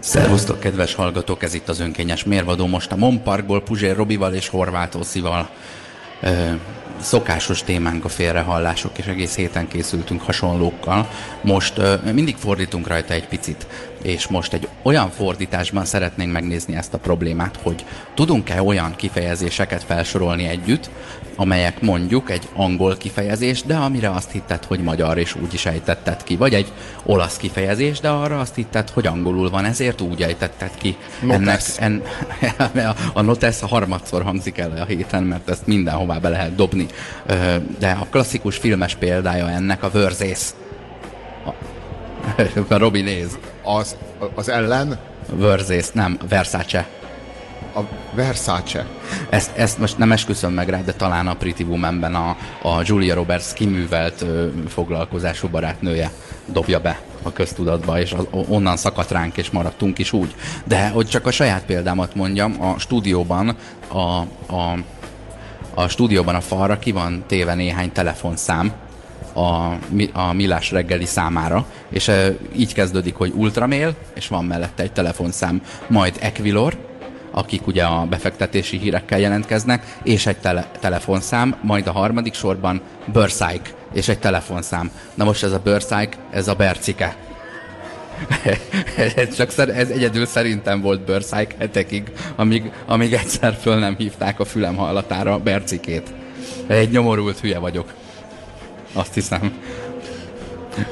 Szervusztok, kedves hallgatók, ez itt az önkényes mérvadó. Most a Mon Parkból Puzsér Robival és Horváth Oszival szokásos témánk a félrehallások, és egész héten készültünk hasonlókkal. Most ö, mindig fordítunk rajta egy picit, és most egy olyan fordításban szeretnénk megnézni ezt a problémát, hogy tudunk-e olyan kifejezéseket felsorolni együtt, amelyek mondjuk egy angol kifejezés, de amire azt hitted, hogy magyar, és úgy is ejtetted ki. Vagy egy olasz kifejezés, de arra azt hitted, hogy angolul van, ezért úgy ejtetted ki. Ennek, en, a a harmadszor hangzik el a héten, mert ezt mindenhová be lehet dobni. De a klasszikus filmes példája ennek a vörzész. A, Robi néz. Az, az ellen? Vörzész, nem, Versace. A Versace. Ezt, ezt most nem esküszöm meg rá, de talán a Pretty Woman-ben a, a Julia Roberts kiművelt ö, foglalkozású barátnője dobja be a köztudatba, és az, onnan szakadt ránk, és maradtunk is úgy. De hogy csak a saját példámat mondjam, a stúdióban a, a, a stúdióban a falra ki van téve néhány telefonszám, a, a Millás reggeli számára, és így kezdődik, hogy Ultramail, és van mellette egy telefonszám, majd Equilor, akik ugye a befektetési hírekkel jelentkeznek, és egy tele- telefonszám, majd a harmadik sorban Börszájk, és egy telefonszám. Na most ez a Börszájk, ez a Bercike. ez, csak szer- ez egyedül szerintem volt Börszájk hetekig, amíg, amíg egyszer föl nem hívták a fülem hallatára Bercikét. Egy nyomorult hülye vagyok. Azt hiszem.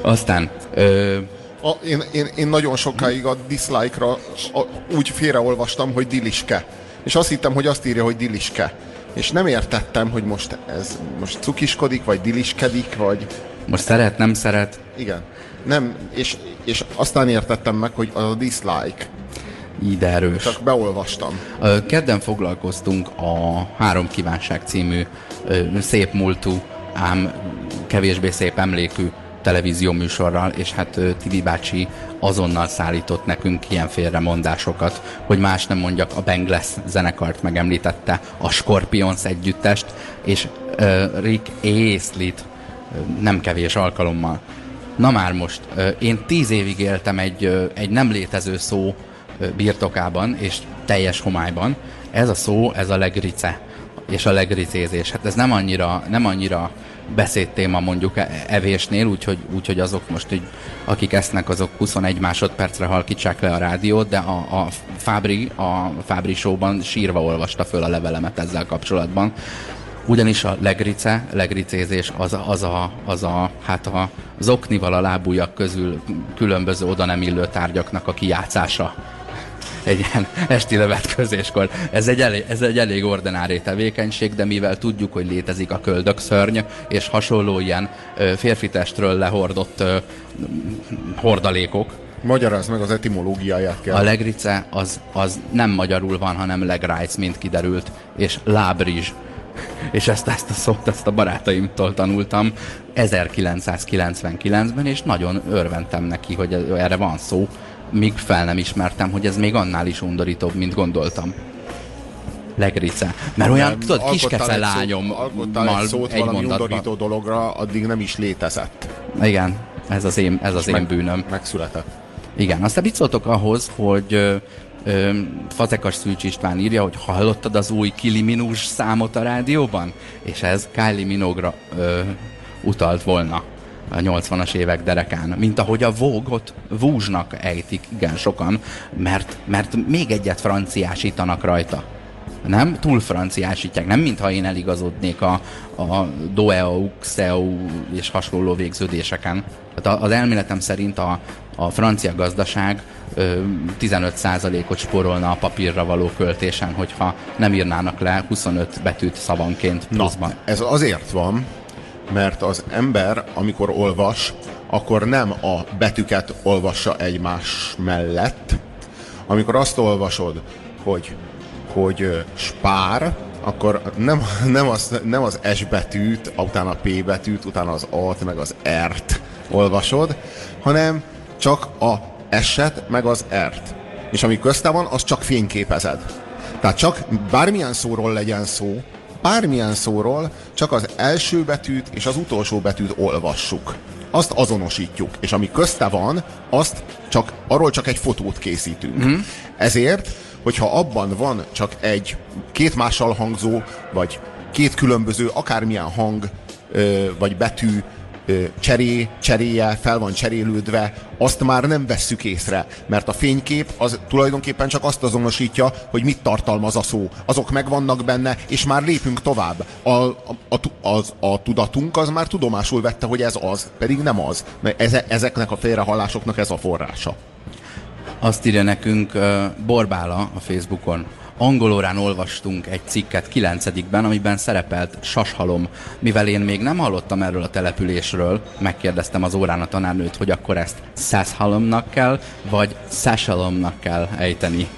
Aztán... Ö, a, én, én, én nagyon sokáig a dislike-ra a, úgy félreolvastam, hogy diliske. És azt hittem, hogy azt írja, hogy diliske. És nem értettem, hogy most ez most cukiskodik, vagy diliskedik, vagy... Most szeret, nem szeret? Igen. Nem, és, és aztán értettem meg, hogy az a dislike. Így erős. Csak beolvastam. Kedden foglalkoztunk a Három Kívánság című szép múltú, ám kevésbé szép emlékű televízió műsorral, és hát Tibi bácsi azonnal szállított nekünk ilyen félremondásokat, hogy más nem mondjak, a Bengles zenekart megemlítette, a Scorpions együttest, és uh, Rick uh, nem kevés alkalommal. Na már most, uh, én tíz évig éltem egy, uh, egy nem létező szó uh, birtokában, és teljes homályban. Ez a szó, ez a legrice, és a legricézés. Hát ez nem annyira, nem annyira beszédtéma mondjuk e- evésnél, úgyhogy, úgyhogy azok most, így, akik esznek, azok 21 másodpercre halkítsák le a rádiót, de a, a Fábri, a Fábri showban sírva olvasta föl a levelemet ezzel kapcsolatban. Ugyanis a legrice, legricézés az, az, a, az a, hát a, az oknival a lábújak közül különböző oda nem illő tárgyaknak a kijátszása egy ilyen esti levetközéskor. Ez egy, elég, ez egy elég ordinári tevékenység, de mivel tudjuk, hogy létezik a köldök szörny, és hasonló ilyen férfi testről lehordott hordalékok, Magyarázd meg az etimológiáját kell. A legrice az, az nem magyarul van, hanem legrájc, mint kiderült, és lábrizs. És ezt, ezt a szót, ezt a barátaimtól tanultam 1999-ben, és nagyon örventem neki, hogy erre van szó míg fel nem ismertem, hogy ez még annál is undorítóbb, mint gondoltam. Legrice. Mert olyan, nem, tudod, kiskece lányom egy szót egy valami undorító dologra, addig nem is létezett. Igen, ez az én, ez az én meg, bűnöm. Megszületett. Igen, aztán mit szóltok ahhoz, hogy ö, ö, Fazekas Szűcs István írja, hogy hallottad az új Kili Minus számot a rádióban? És ez Kylie Minogra ö, utalt volna a 80-as évek derekán, mint ahogy a Vogue-ot Vúzsnak ejtik igen sokan, mert, mert még egyet franciásítanak rajta. Nem? Túl franciásítják. Nem mintha én eligazodnék a, a Doeu, Xeu és hasonló végződéseken. Tehát az elméletem szerint a, a francia gazdaság 15%-ot spórolna a papírra való költésen, hogyha nem írnának le 25 betűt szavanként pluszban. Na, ez azért van, mert az ember, amikor olvas, akkor nem a betűket olvassa egymás mellett. Amikor azt olvasod, hogy, hogy spár, akkor nem, nem, az, nem az S betűt, utána a P betűt, utána az A-t, meg az R-t olvasod, hanem csak a S-et, meg az R-t. És ami közte van, az csak fényképezed. Tehát csak bármilyen szóról legyen szó, bármilyen szóról csak az első betűt és az utolsó betűt olvassuk. azt azonosítjuk, és ami közte van, azt csak, arról csak egy fotót készítünk. Mm. Ezért, hogyha abban van csak egy két mással hangzó, vagy két különböző, akármilyen hang, vagy betű, cseré, cseréje, fel van cserélődve, azt már nem vesszük észre, mert a fénykép az tulajdonképpen csak azt azonosítja, hogy mit tartalmaz a szó. Azok megvannak benne, és már lépünk tovább. A, a, a, az, a tudatunk az már tudomásul vette, hogy ez az, pedig nem az. Mert eze, ezeknek a félrehallásoknak ez a forrása. Azt írja nekünk uh, Borbála a Facebookon angol órán olvastunk egy cikket 9-ben, amiben szerepelt sashalom. Mivel én még nem hallottam erről a településről, megkérdeztem az órán a tanárnőt, hogy akkor ezt százhalomnak kell, vagy szásalomnak kell ejteni.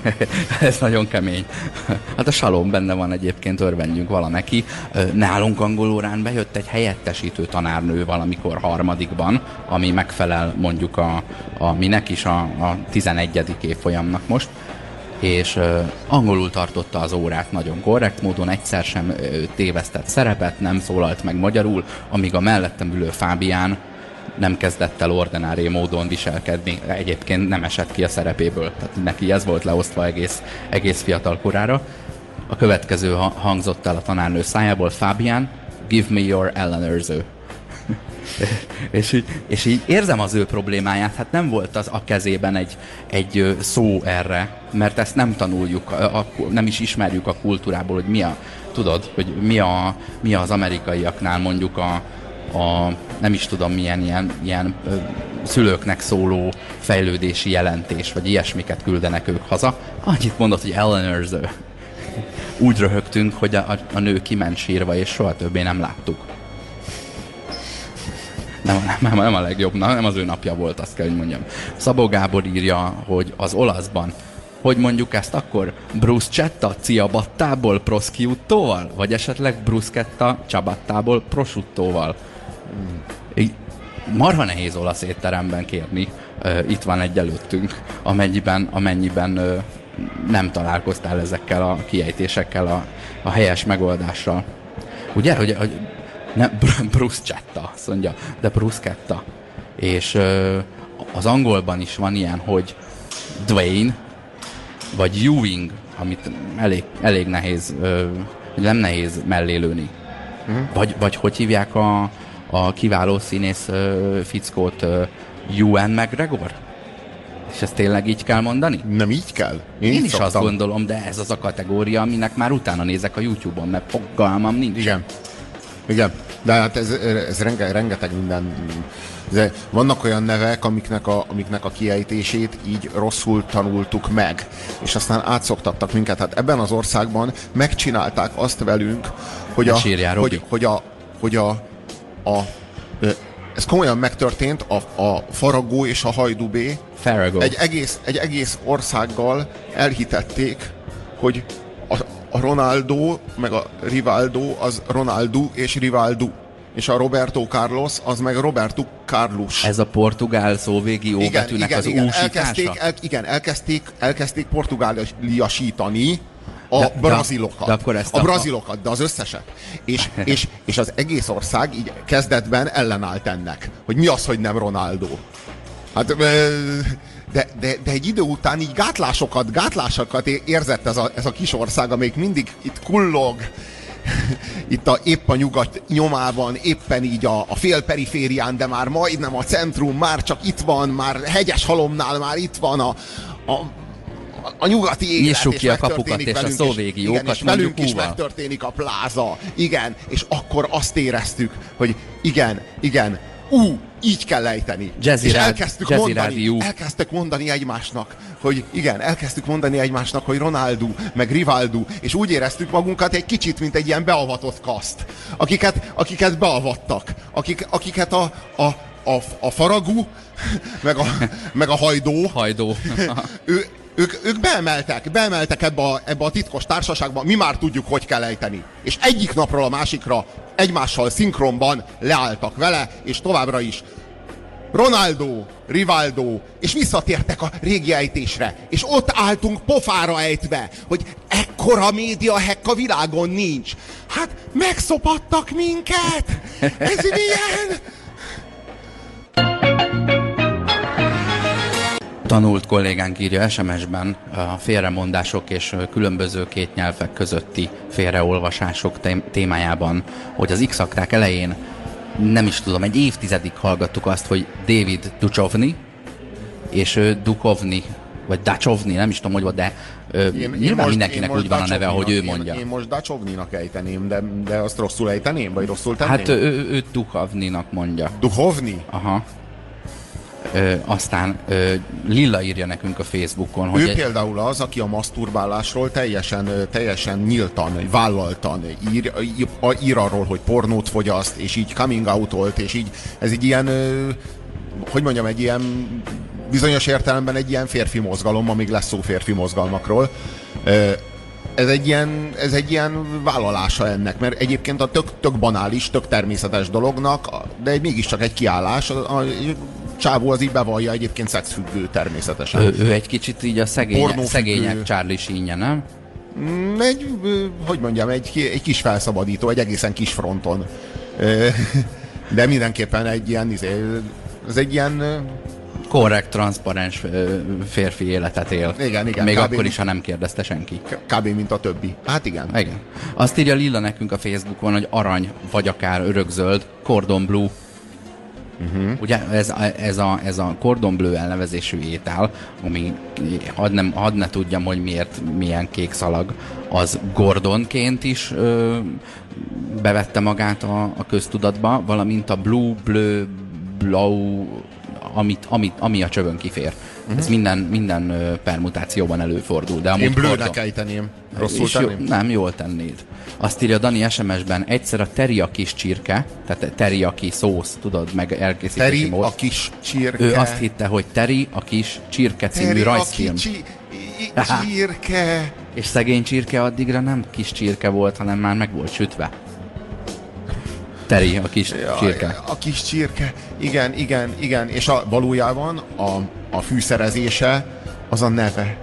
Ez nagyon kemény. Hát a salom benne van egyébként, örvendjünk valameki. Nálunk angol órán bejött egy helyettesítő tanárnő valamikor harmadikban, ami megfelel mondjuk a, a minek is a, a 11. évfolyamnak most és angolul tartotta az órát nagyon korrekt módon, egyszer sem tévesztett szerepet, nem szólalt meg magyarul, amíg a mellettem ülő Fábián nem kezdett el ordinári módon viselkedni, egyébként nem esett ki a szerepéből, tehát neki ez volt leosztva egész, egész fiatal korára. A következő hangzott el a tanárnő szájából, Fábián, give me your ellenőrző. És, így, és így érzem az ő problémáját, hát nem volt az a kezében egy, egy szó erre, mert ezt nem tanuljuk, a, a, nem is ismerjük a kultúrából, hogy mi a, tudod, hogy mi, a, mi az amerikaiaknál mondjuk a, a nem is tudom milyen ilyen, ilyen ö, szülőknek szóló fejlődési jelentés, vagy ilyesmiket küldenek ők haza. Annyit mondott, hogy ellenőrző. Úgy röhögtünk, hogy a, a, a nő kiment sírva, és soha többé nem láttuk nem, nem, nem a legjobb, nem az ő napja volt, azt kell, hogy mondjam. Szabó Gábor írja, hogy az olaszban hogy mondjuk ezt akkor bruschetta ciabattából prosciuttóval, vagy esetleg bruschetta ciabattából prosciuttóval. Hmm. Marha nehéz olasz étteremben kérni, itt van egy előttünk, amennyiben, amennyiben nem találkoztál ezekkel a kiejtésekkel, a, a helyes megoldással. Ugye, hogy, hogy nem, bruschetta, azt mondja, de bruschetta. És ö, az angolban is van ilyen, hogy Dwayne, vagy Ewing, amit elég, elég nehéz, ö, nem nehéz mellélőni. Uh-huh. Vagy, vagy hogy hívják a, a kiváló színész ö, fickót, ö, Ewan McGregor? És ezt tényleg így kell mondani? Nem így kell. Én, Én is szoktam. azt gondolom, de ez az a kategória, aminek már utána nézek a YouTube-on, mert fogalmam nincs. Igen. Igen, de hát ez, ez renge, rengeteg minden. De vannak olyan nevek, amiknek a, amiknek a kiejtését így rosszul tanultuk meg, és aztán átszoktattak minket. Hát ebben az országban megcsinálták azt velünk, hogy a, sírjál, hogy, hogy a, hogy a, a, ez komolyan megtörtént, a, a Faragó és a Hajdubé egy egész, egy egész országgal elhitették, hogy a, Ronaldo, meg a Rivaldo, az Ronaldo és Rivaldo. És a Roberto Carlos, az meg Roberto Carlos. Ez a portugál szóvégi óbetűnek az igen, elkezdték, el, igen, elkezdték, elkezdték portugáliasítani a de, brazilokat. De, de a, a brazilokat, de az összeset. És, és, és az egész ország így kezdetben ellenállt ennek, hogy mi az, hogy nem Ronaldo. Hát de, de, de egy idő után így gátlásokat, gátlásokat érzett ez a, ez a kis ország, amelyik mindig itt kullog, itt a, épp a nyugat nyomában, éppen így a, a félperiférián, de már majdnem a centrum, már csak itt van, már hegyes halomnál már itt van a, a a nyugati élet, Nyissuk ki a kapukat és velünk, a szóvégi jókat, igen, és velünk is megtörténik a pláza. Igen, és akkor azt éreztük, hogy igen, igen, ú, így kell lejteni. Jazzy és elkezdtük Jazzy mondani, elkezdtek mondani egymásnak, hogy igen, elkezdtük mondani egymásnak, hogy Ronaldo, meg Rivaldo, és úgy éreztük magunkat egy kicsit, mint egy ilyen beavatott kaszt, akiket, akiket beavattak, akik, akiket a, a, a, a faragú, meg a, meg a hajdó, hajdó. ő, ők, ők beemeltek, beemeltek ebbe a, ebbe a titkos társaságba, mi már tudjuk, hogy kell ejteni. És egyik napról a másikra egymással szinkronban leálltak vele, és továbbra is Ronaldo, Rivaldo, és visszatértek a régi ejtésre. És ott álltunk pofára ejtve, hogy ekkora média hekk a világon nincs. Hát megszopattak minket! Ez milyen? Tanult kollégánk írja SMS-ben a félremondások és különböző két nyelvek közötti félreolvasások témájában, hogy az x elején nem is tudom, egy évtizedig hallgattuk azt, hogy David Duchovny, és Dukovny, vagy Dachovny, nem is tudom, hogy van, de én, nyilván én most, mindenkinek úgy van a neve, ahogy ő mondja. Én, én most Dachovny-nak ejteném, de, de azt rosszul ejteném, vagy rosszul tenném? Hát ő, ő, ő Dukovny-nak mondja. Duhovny? Aha. Ö, aztán ö, Lilla írja nekünk a Facebookon, hogy... Ő egy... például az, aki a maszturbálásról teljesen, teljesen nyíltan, vállaltan ír, ír arról, hogy pornót fogyaszt, és így coming out és így ez egy ilyen, hogy mondjam, egy ilyen bizonyos értelemben egy ilyen férfi mozgalom, amíg lesz szó férfi mozgalmakról. Ez egy, ilyen, ez egy ilyen vállalása ennek, mert egyébként a tök, tök banális, tök természetes dolognak, de mégiscsak egy kiállás. A, a, csávó az így bevallja egyébként szexfüggő természetesen. Ő, ő egy kicsit így a szegény, szegények Charlie Sheenje, nem? Mm, egy, hogy mondjam, egy, egy kis felszabadító, egy egészen kis fronton. De mindenképpen egy ilyen, izé, ez egy ilyen korrekt, transzparens férfi életet él. Igen, igen. Még kb. akkor is, ha nem kérdezte senki. Kb. mint a többi. Hát igen. Igen. Azt írja Lilla nekünk a Facebookon, hogy arany, vagy akár örökzöld, cordon blue. Uh-huh. Ugye ez, ez, a, ez a cordon bleu elnevezésű étel, ami hadd, nem, hadd ne tudjam, hogy miért milyen kék szalag, az Gordonként is ö, bevette magát a, a köztudatba, valamint a blue, bleu, blau amit, amit, ami a csövön kifér. Uh-huh. Ez minden, minden permutációban előfordul. De Én blőnek ejteném. Rosszul tenném? Jó, nem, jól tennéd. Azt írja Dani SMS-ben, egyszer a teri a kis csirke, tehát teri a kis szósz, tudod, meg elkészítési Teri mód. a kis csirke. Ő azt hitte, hogy Teri a kis csirke című teri rajzfilm. A kicsi csirke. És szegény csirke addigra nem kis csirke volt, hanem már meg volt sütve. Teri, a kis Jaj, csirke. A kis csirke, igen, igen, igen. És a, valójában a, a fűszerezése az a neve.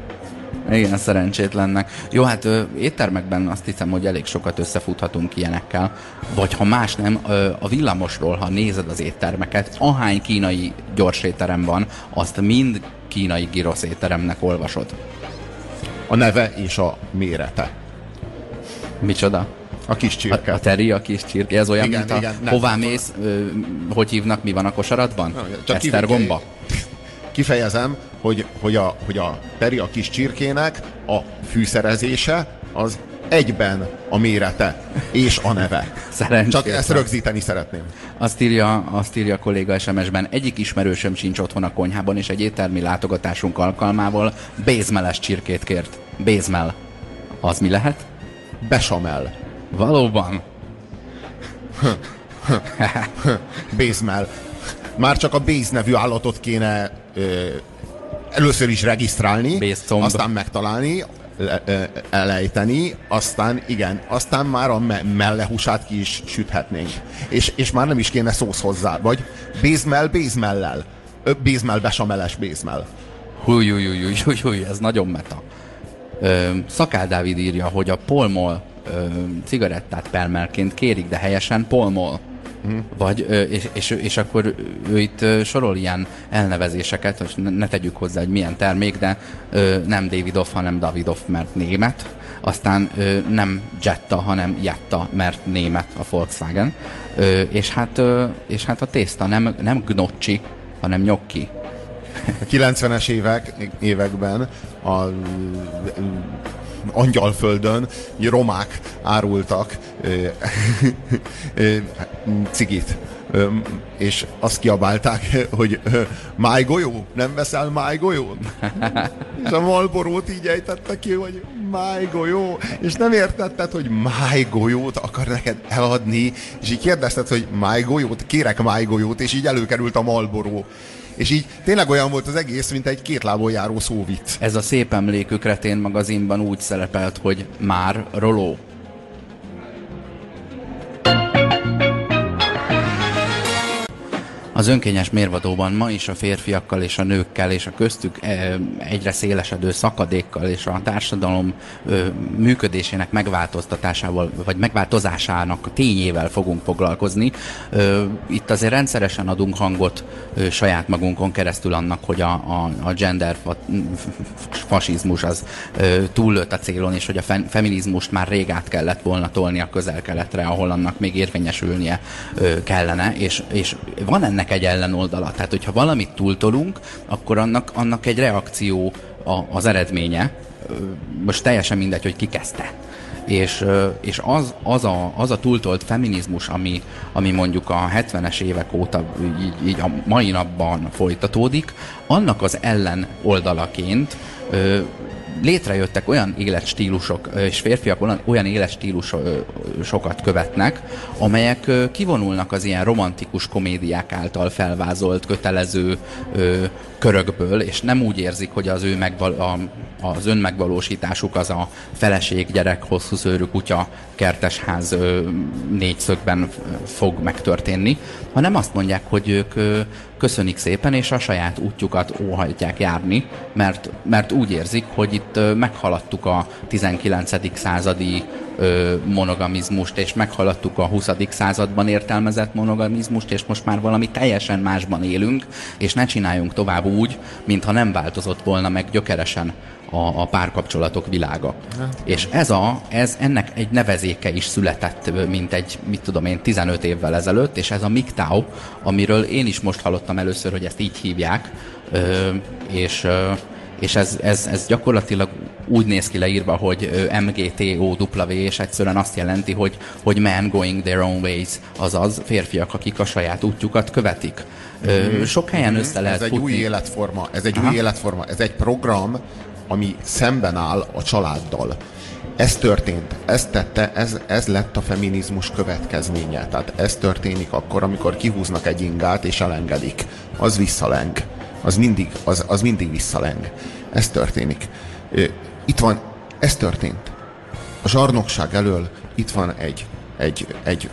Igen, szerencsétlennek. Jó, hát ö, éttermekben azt hiszem, hogy elég sokat összefuthatunk ilyenekkel. Vagy ha más nem, ö, a villamosról, ha nézed az éttermeket, ahány kínai gyorsétterem van, azt mind kínai girosz étteremnek olvasod. A neve és a mérete. Micsoda? A kis csirke. A, a teri, a kis csirke. Ez olyan, igen, mint a igen, hová nem, mész, ö, hogy hívnak, mi van a kosaratban? Esztergomba? Kifejezem, hogy, hogy, a, hogy a teri, a kis csirkének a fűszerezése az egyben a mérete és a neve. Csak ezt rögzíteni szeretném. Azt írja, azt írja a kolléga SMS-ben, egyik ismerősöm sincs otthon a konyhában, és egy éttermi látogatásunk alkalmával bézmeles csirkét kért. Bézmel. Az mi lehet? Besamel. Valóban. Bézmel. Már csak a Béz nevű állatot kéne ö, először is regisztrálni, Bézcomb. aztán megtalálni, le, ö, elejteni, aztán igen, aztán már a me mellehúsát ki is süthetnénk. És, és már nem is kéne szósz hozzá, vagy bézmel bézmellel. Bézmel besameles bézmel. Húj, húj, húj, húj, húj, ez nagyon meta. Ö, Szakál Dávid írja, hogy a polmol ö, cigarettát permelként kérik, de helyesen polmol. Mm. Vagy, és, és, és akkor ő itt sorol ilyen elnevezéseket, és ne, tegyük hozzá, hogy milyen termék, de nem Davidoff, hanem Davidoff, mert német. Aztán nem Jetta, hanem Jetta, mert német a Volkswagen. És, hát, és hát a tészta nem, nem gnocchi, hanem nyokki. A 90-es évek, években a Angyalföldön romák árultak cigit és azt kiabálták, hogy májgolyó? Nem veszel májgolyót? és a Malborót így ejtette ki, hogy májgolyó, és nem értetted, hogy májgolyót akar neked eladni, és így kérdezted, hogy májgolyót, kérek májgolyót, és így előkerült a Malboró. És így tényleg olyan volt az egész, mint egy két lábon járó szóvic. Ez a szép emlékű magazinban úgy szerepelt, hogy már roló. Az önkényes mérvadóban ma is a férfiakkal és a nőkkel és a köztük egyre szélesedő szakadékkal és a társadalom működésének megváltoztatásával, vagy megváltozásának tényével fogunk foglalkozni. Itt azért rendszeresen adunk hangot saját magunkon keresztül annak, hogy a, a, a gender fasizmus az túllőtt a célon, és hogy a feminizmust már rég át kellett volna tolni a közel-keletre, ahol annak még érvényesülnie kellene, és, és van ennek egy ellenoldala. Tehát, hogyha valamit túltolunk, akkor annak, annak egy reakció a, az eredménye. Most teljesen mindegy, hogy ki kezdte. És, és az, az, a, az a túltolt feminizmus, ami, ami mondjuk a 70-es évek óta így, így a mai napban folytatódik, annak az ellen oldalaként létrejöttek olyan életstílusok, és férfiak olyan, olyan életstílusokat követnek, amelyek kivonulnak az ilyen romantikus komédiák által felvázolt, kötelező körökből, és nem úgy érzik, hogy az ő megval- a, az önmegvalósításuk az a feleség, gyerek, hosszú szőrű kutya, kertesház négyszögben fog megtörténni, hanem azt mondják, hogy ők köszönik szépen, és a saját útjukat óhajtják járni, mert, mert úgy érzik, hogy itt meghaladtuk a 19. századi monogamizmust, és meghaladtuk a 20. században értelmezett monogamizmust, és most már valami teljesen másban élünk, és ne csináljunk tovább úgy, mintha nem változott volna meg gyökeresen a, a párkapcsolatok világa. Hát. És ez, a, ez ennek egy nevezéke is született, mint egy, mit tudom én, 15 évvel ezelőtt, és ez a MGTOW, amiről én is most hallottam először, hogy ezt így hívják, ö, és ö, és ez, ez, ez gyakorlatilag úgy néz ki leírva, hogy MGTOW, és egyszerűen azt jelenti, hogy, hogy men going their own ways, azaz férfiak, akik a saját útjukat követik. Mm-hmm. Sok helyen mm-hmm. össze lehet Ez egy futni. új életforma, ez egy Aha. új életforma, ez egy program, ami szemben áll a családdal. Ez történt, ez tette, ez, ez lett a feminizmus következménye. Tehát ez történik akkor, amikor kihúznak egy ingát és elengedik. Az visszaleng. Az mindig, az, az mindig visszaleng. Ez történik. Itt van, ez történt. A zsarnokság elől itt van egy, egy, egy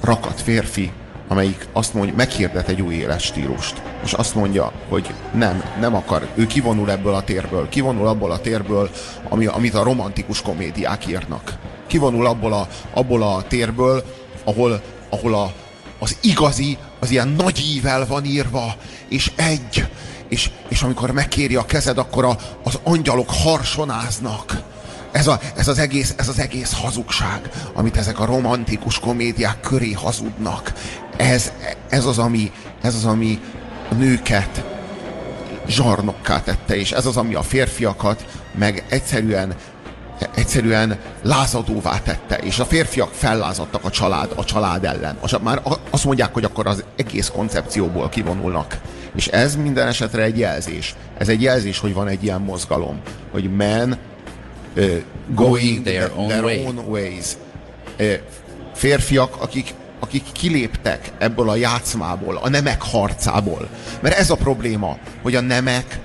rakat férfi, amelyik azt mondja, meghirdet egy új életstílust, és azt mondja, hogy nem, nem akar, ő kivonul ebből a térből, kivonul abból a térből, ami, amit a romantikus komédiák írnak. Kivonul abból a, abból a térből, ahol, ahol a, az igazi, az ilyen nagy ível van írva, és egy, és, és amikor megkéri a kezed, akkor a, az angyalok harsonáznak ez, a, ez, az egész, ez az egész hazugság, amit ezek a romantikus komédiák köré hazudnak. Ez, ez, az, ami, ez az, ami a nőket zsarnokká tette, és ez az, ami a férfiakat meg egyszerűen egyszerűen lázadóvá tette, és a férfiak fellázadtak a család, a család ellen. Már azt mondják, hogy akkor az egész koncepcióból kivonulnak. És ez minden esetre egy jelzés. Ez egy jelzés, hogy van egy ilyen mozgalom, hogy men uh, going their, own, their way. own ways. Uh, férfiak, akik akik kiléptek ebből a játszmából, a nemek harcából. Mert ez a probléma, hogy a nemek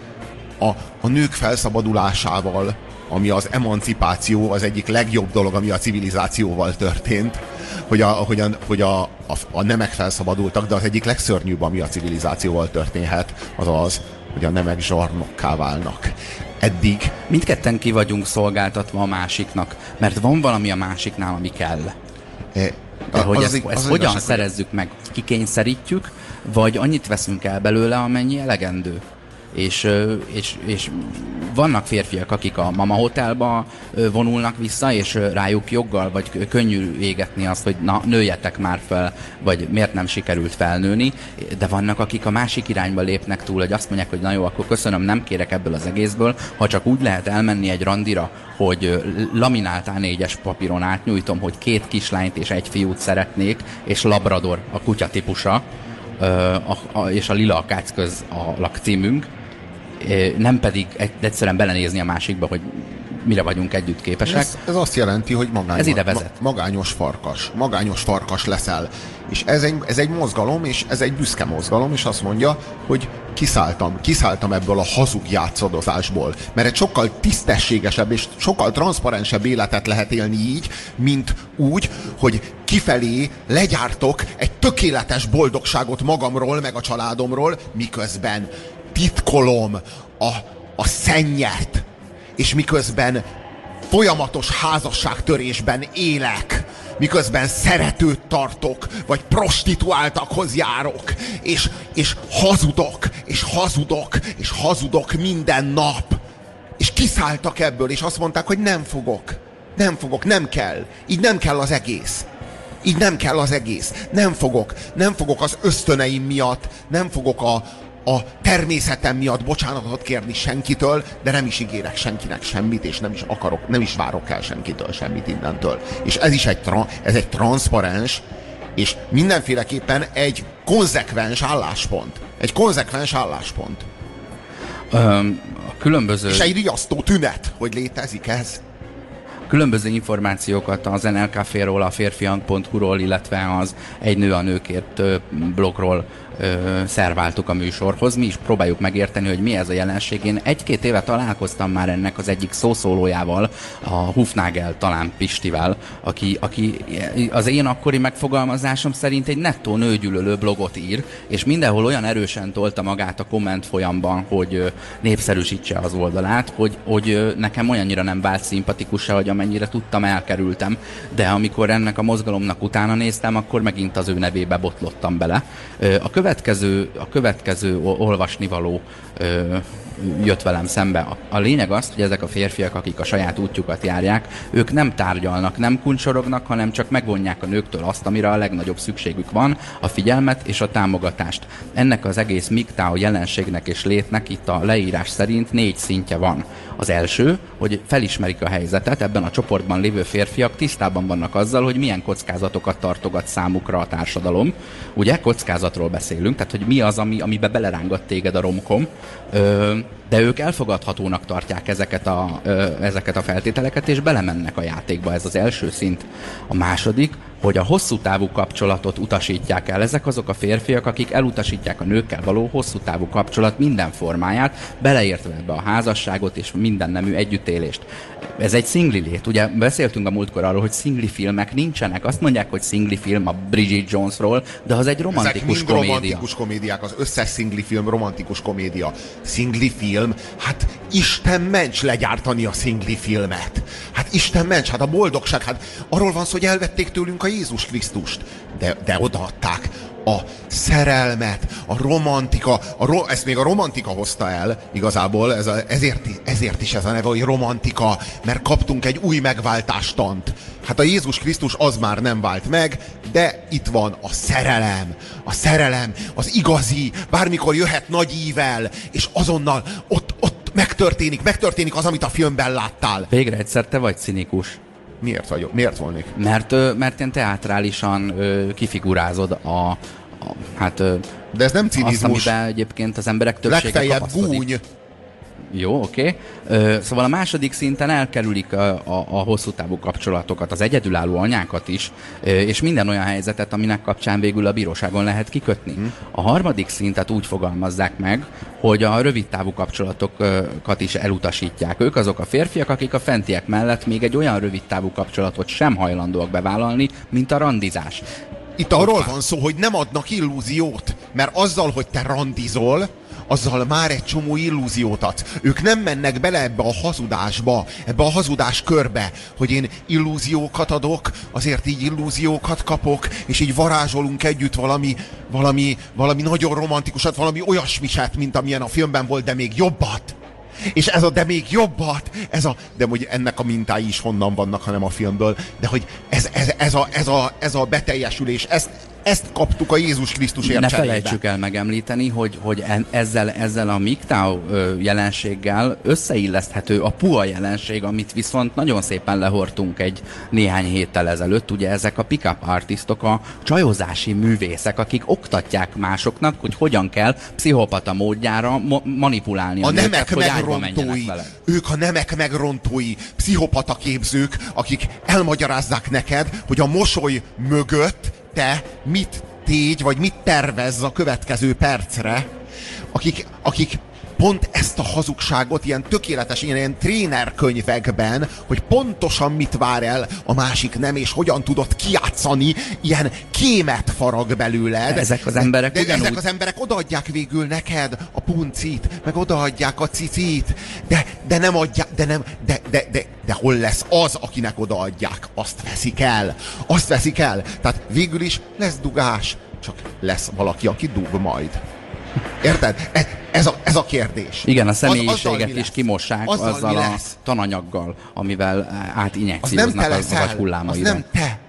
a, a nők felszabadulásával, ami az emancipáció, az egyik legjobb dolog, ami a civilizációval történt, hogy a, hogy a, hogy a, a, a nemek felszabadultak, de az egyik legszörnyűbb, ami a civilizációval történhet, az az, hogy a nemek zsarnokká válnak eddig. Mindketten ki vagyunk szolgáltatva a másiknak, mert van valami a másiknál, ami kell. De hogy az, ezt, az, ezt az hogyan igazság, szerezzük meg? Kikényszerítjük, vagy annyit veszünk el belőle, amennyi elegendő? és, és, és vannak férfiak, akik a Mama Hotelba vonulnak vissza, és rájuk joggal, vagy könnyű égetni azt, hogy na, nőjetek már fel, vagy miért nem sikerült felnőni, de vannak, akik a másik irányba lépnek túl, hogy azt mondják, hogy na jó, akkor köszönöm, nem kérek ebből az egészből, ha csak úgy lehet elmenni egy randira, hogy laminált A4-es papíron átnyújtom, hogy két kislányt és egy fiút szeretnék, és Labrador a kutya típusa, és a Lila Akác köz a lakcímünk, nem pedig egyszerűen belenézni a másikba, hogy mire vagyunk együtt képesek. Ez, ez azt jelenti, hogy magányos, ez ide vezet. Ma, magányos farkas. Magányos farkas leszel. És ez egy, ez egy mozgalom, és ez egy büszke mozgalom, és azt mondja, hogy kiszálltam, kiszálltam ebből a hazug játszadozásból. Mert egy sokkal tisztességesebb és sokkal transzparensebb életet lehet élni így, mint úgy, hogy kifelé legyártok egy tökéletes boldogságot magamról, meg a családomról, miközben titkolom a, a szennyet, és miközben folyamatos házasságtörésben élek, miközben szeretőt tartok, vagy prostituáltakhoz járok, és, és hazudok, és hazudok, és hazudok minden nap. És kiszálltak ebből, és azt mondták, hogy nem fogok. Nem fogok, nem kell. Így nem kell az egész. Így nem kell az egész. Nem fogok. Nem fogok az ösztöneim miatt, nem fogok a, a természetem miatt bocsánatot kérni senkitől, de nem is ígérek senkinek semmit, és nem is akarok, nem is várok el senkitől semmit innentől. És ez is egy, tra, ez egy transzparens, és mindenféleképpen egy konzekvens álláspont. Egy konzekvens álláspont. Um, a különböző... És egy riasztó tünet, hogy létezik ez különböző információkat az NLK ról a férfiang.hu-ról, illetve az Egy nő a nőkért blogról ö, szerváltuk a műsorhoz. Mi is próbáljuk megérteni, hogy mi ez a jelenség. Én egy-két éve találkoztam már ennek az egyik szószólójával, a Hufnagel talán Pistivel, aki, aki az én akkori megfogalmazásom szerint egy nettó nőgyűlölő blogot ír, és mindenhol olyan erősen tolta magát a komment folyamban, hogy népszerűsítse az oldalát, hogy, hogy nekem olyannyira nem vált szimpatikusa, hogy amennyire tudtam, elkerültem. De amikor ennek a mozgalomnak utána néztem, akkor megint az ő nevébe botlottam bele. A következő, a következő olvasnivaló ö, jött velem szembe. A, lényeg az, hogy ezek a férfiak, akik a saját útjukat járják, ők nem tárgyalnak, nem kuncsorognak, hanem csak megvonják a nőktől azt, amire a legnagyobb szükségük van, a figyelmet és a támogatást. Ennek az egész MGTOW jelenségnek és létnek itt a leírás szerint négy szintje van. Az első, hogy felismerik a helyzetet, ebben a csoportban lévő férfiak tisztában vannak azzal, hogy milyen kockázatokat tartogat számukra a társadalom. Ugye kockázatról beszélünk, tehát hogy mi az, ami, amibe belerángat téged a romkom, de ők elfogadhatónak tartják ezeket a, ezeket a feltételeket, és belemennek a játékba. Ez az első szint. A második, hogy a hosszú távú kapcsolatot utasítják el. Ezek azok a férfiak, akik elutasítják a nőkkel való hosszú távú kapcsolat minden formáját, beleértve ebbe a házasságot és minden nemű együttélést. Ez egy szingli lét. Ugye beszéltünk a múltkor arról, hogy szingli filmek nincsenek. Azt mondják, hogy szingli film a Bridget Jonesról, de az egy romantikus Ezek komédia. romantikus komédiák. Az összes szingli film romantikus komédia. Szingli film, hát Isten ments legyártani a szingli filmet. Hát Isten ments, hát a boldogság, hát arról van szó, hogy elvették tőlünk a Jézus Krisztust, de, de odaadták a szerelmet, a romantika, a ro, ezt még a romantika hozta el igazából, ez a, ezért, ezért is ez a neve, hogy romantika, mert kaptunk egy új megváltástant. Hát a Jézus Krisztus az már nem vált meg, de itt van a szerelem. A szerelem, az igazi, bármikor jöhet nagy ível, és azonnal ott, ott megtörténik, megtörténik az, amit a filmben láttál. Végre egyszer te vagy cinikus. Miért vagyok? Miért volnék? Mert, mert ilyen teátrálisan kifigurázod a, a hát... De ez nem cinizmus. Azt, amiben egyébként az emberek többsége Legfeljebb gúny. Jó, oké. Okay. Szóval a második szinten elkerülik a, a, a hosszú távú kapcsolatokat, az egyedülálló anyákat is, és minden olyan helyzetet, aminek kapcsán végül a bíróságon lehet kikötni. Hmm. A harmadik szintet úgy fogalmazzák meg, hogy a rövid távú kapcsolatokat is elutasítják. Ők azok a férfiak, akik a fentiek mellett még egy olyan rövid távú kapcsolatot sem hajlandóak bevállalni, mint a randizás. Itt arról van szó, hogy nem adnak illúziót, mert azzal, hogy te randizol, azzal már egy csomó illúziót adsz. Ők nem mennek bele ebbe a hazudásba, ebbe a hazudás körbe, hogy én illúziókat adok, azért így illúziókat kapok, és így varázsolunk együtt valami, valami, valami nagyon romantikusat, valami olyasmiset, mint amilyen a filmben volt, de még jobbat. És ez a de még jobbat, ez a, de hogy ennek a mintái is honnan vannak, hanem a filmből, de hogy ez, ez, ez, a, ez, a, ez a beteljesülés, ezt, ezt kaptuk a Jézus Krisztusért Ne cserébe. felejtsük el megemlíteni, hogy, hogy ezzel, ezzel a ö, jelenséggel összeilleszthető a PUA jelenség, amit viszont nagyon szépen lehortunk egy néhány héttel ezelőtt. Ugye ezek a pick-up artistok, a csajozási művészek, akik oktatják másoknak, hogy hogyan kell pszichopata módjára manipulálni a, A nemek ágyba megrontói, ők a nemek megrontói, pszichopata képzők, akik elmagyarázzák neked, hogy a mosoly mögött te mit tégy, vagy mit tervezz a következő percre, akik, akik pont ezt a hazugságot ilyen tökéletes, ilyen, ilyen trénerkönyvekben, hogy pontosan mit vár el a másik nem, és hogyan tudod kiátszani, ilyen kémet farag belőled. Ezek az emberek de, de ugyanúgy- ezek az emberek odaadják végül neked a puncit, meg odaadják a cicit, de, de nem adják, de nem, de, de, de, de hol lesz az, akinek odaadják? Azt veszik el. Azt veszik el. Tehát végül is lesz dugás, csak lesz valaki, aki dug majd. Érted? Ez, ez, a, ez a kérdés. Igen, a Az- személyiséget mi is kimossák Azzal azzal, a tananyaggal, amivel Az nem átinjekcióznak az, az leszel, az nem te.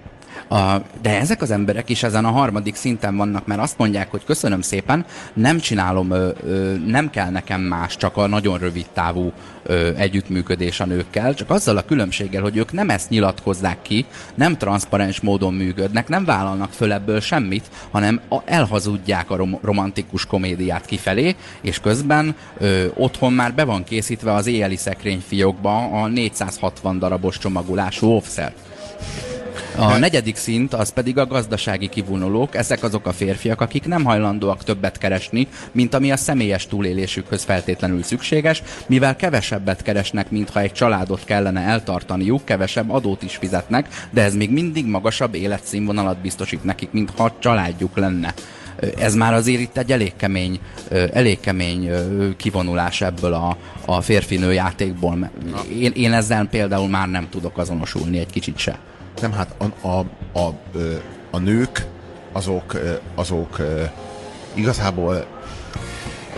A, de ezek az emberek is ezen a harmadik szinten vannak, mert azt mondják, hogy köszönöm szépen, nem csinálom, ö, ö, nem kell nekem más, csak a nagyon rövid távú ö, együttműködés a nőkkel, csak azzal a különbséggel, hogy ők nem ezt nyilatkozzák ki, nem transzparens módon működnek, nem vállalnak föl ebből semmit, hanem a, elhazudják a rom- romantikus komédiát kifelé, és közben ö, otthon már be van készítve az éjjeli szekrényfiókba a 460 darabos csomagolású offszer. A negyedik szint az pedig a gazdasági kivonulók. Ezek azok a férfiak, akik nem hajlandóak többet keresni, mint ami a személyes túlélésükhöz feltétlenül szükséges, mivel kevesebbet keresnek, mintha egy családot kellene eltartaniuk, kevesebb adót is fizetnek, de ez még mindig magasabb életszínvonalat biztosít nekik, mintha családjuk lenne. Ez már azért itt egy elég kemény, elég kemény kivonulás ebből a, a férfi-nő játékból. Én, én ezzel például már nem tudok azonosulni egy kicsit se. Nem, hát a, a, a, a nők azok, azok igazából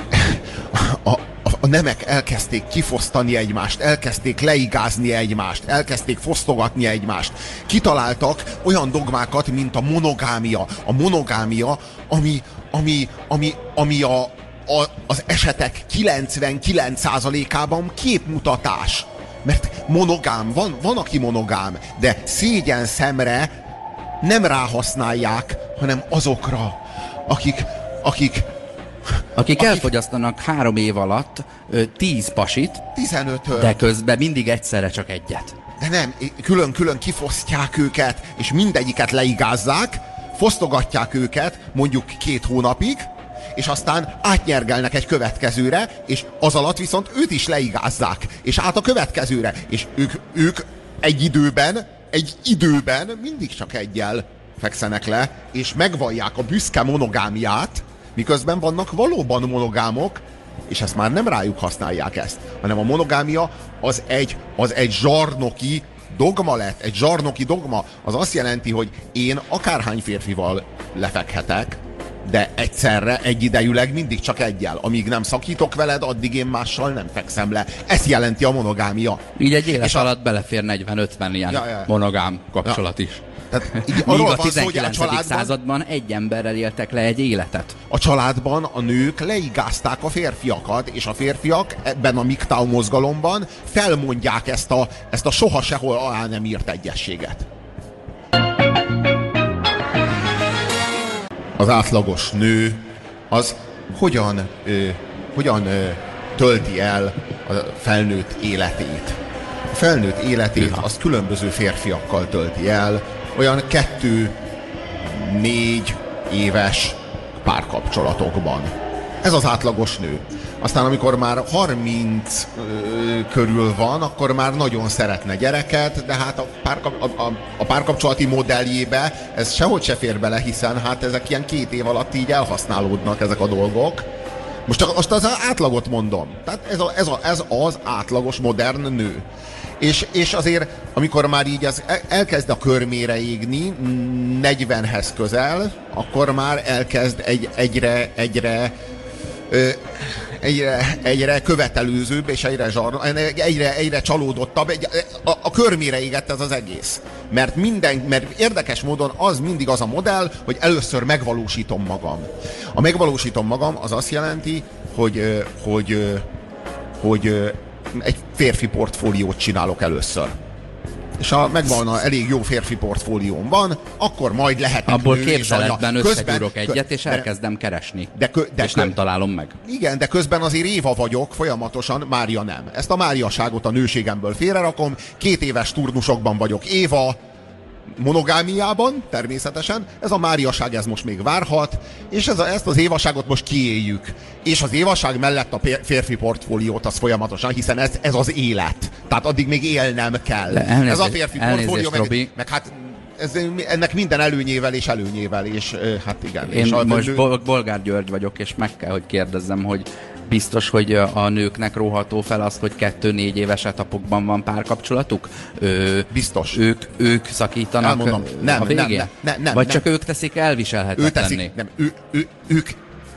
a, a nemek elkezdték kifosztani egymást, elkezdték leigázni egymást, elkezdték fosztogatni egymást. Kitaláltak olyan dogmákat, mint a monogámia. A monogámia, ami, ami, ami, ami a, a, az esetek 99%-ában képmutatás. Mert monogám, van, van aki monogám, de szégyen szemre nem ráhasználják, hanem azokra, akik, akik Akik Akik- elfogyasztanak három év alatt ö, tíz pasit, 15 de közben mindig egyszerre csak egyet. De nem, külön-külön kifosztják őket, és mindegyiket leigázzák, fosztogatják őket mondjuk két hónapig, és aztán átnyergelnek egy következőre, és az alatt viszont őt is leigázzák, és át a következőre, és ők, ők egy időben, egy időben mindig csak egyel fekszenek le, és megvallják a büszke monogámiát, miközben vannak valóban monogámok, és ezt már nem rájuk használják ezt, hanem a monogámia az egy, az egy zsarnoki dogma lett, egy zsarnoki dogma. Az azt jelenti, hogy én akárhány férfival lefekhetek, de egyszerre, egyidejűleg mindig csak egyel. Amíg nem szakítok veled, addig én mással nem fekszem le. Ezt jelenti a monogámia. Így egy élet És a- alatt belefér 40-50 ilyen Ja, ja. monogám kapcsolat is. Tehát így Míg a van szó, hogy a 19. családban, században egy emberrel éltek le egy életet. a családban a nők leigázták a férfiakat, és a férfiak ebben a MGTOW mozgalomban felmondják ezt a, ezt a soha sehol alá nem írt egyességet. Az átlagos nő az hogyan, ö, hogyan ö, tölti el a felnőtt életét. A felnőtt életét az különböző férfiakkal tölti el, olyan kettő négy éves párkapcsolatokban. Ez az átlagos nő. Aztán amikor már 30 ö, körül van, akkor már nagyon szeretne gyereket, de hát a, párkap, a, a, a párkapcsolati modelljébe ez sehogy se fér bele, hiszen hát ezek ilyen két év alatt így elhasználódnak ezek a dolgok. Most, csak- most az átlagot mondom. Tehát ez, a, ez, a, ez az átlagos modern nő. És, és azért, amikor már így az el- elkezd a körmére égni, 40-hez közel, akkor már elkezd egy, egyre, egyre, ö, egyre, egyre követelőzőbb, és egyre, zsar, egyre, egyre csalódottabb. Egy, a, a körmére égett ez az egész. Mert minden, mert érdekes módon az mindig az a modell, hogy először megvalósítom magam. A megvalósítom magam az azt jelenti, hogy, hogy, hogy egy férfi portfóliót csinálok először és ha megvan a elég jó férfi portfólióm van, akkor majd lehet Abból képzeletben összegyúrok egyet, és elkezdem keresni. De kö, de és kö, nem találom meg. Igen, de közben azért Éva vagyok folyamatosan, Mária nem. Ezt a Máriaságot a nőségemből félrerakom, két éves turnusokban vagyok Éva, monogámiában, természetesen. Ez a máriaság, ez most még várhat, és ez a, ezt az évaságot most kiéljük. És az évaság mellett a férfi portfóliót az folyamatosan, hiszen ez, ez az élet. Tehát addig még élnem kell. ez a férfi portfólió, meg, meg hát ez, ennek minden előnyével és előnyével, és hát igen. Én és a, most nő... Bolgár György vagyok, és meg kell, hogy kérdezzem, hogy biztos, hogy a nőknek róható fel az, hogy kettő-négy éves etapokban van párkapcsolatuk? Ö, biztos. Ők, ők szakítanak Elmondom. Nem, a végén? Nem, nem, nem, Vagy nem. csak ők teszik elviselhetetlenné? Ő teszik, nem, ő, ő, ők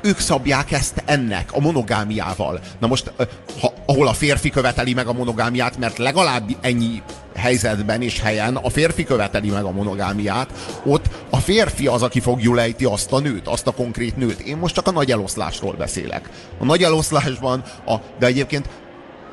ők szabják ezt ennek, a monogámiával. Na most, ha, ahol a férfi követeli meg a monogámiát, mert legalább ennyi helyzetben és helyen a férfi követeli meg a monogámiát, ott a férfi az, aki fogjulejti azt a nőt, azt a konkrét nőt. Én most csak a nagy eloszlásról beszélek. A nagy eloszlásban, a, de egyébként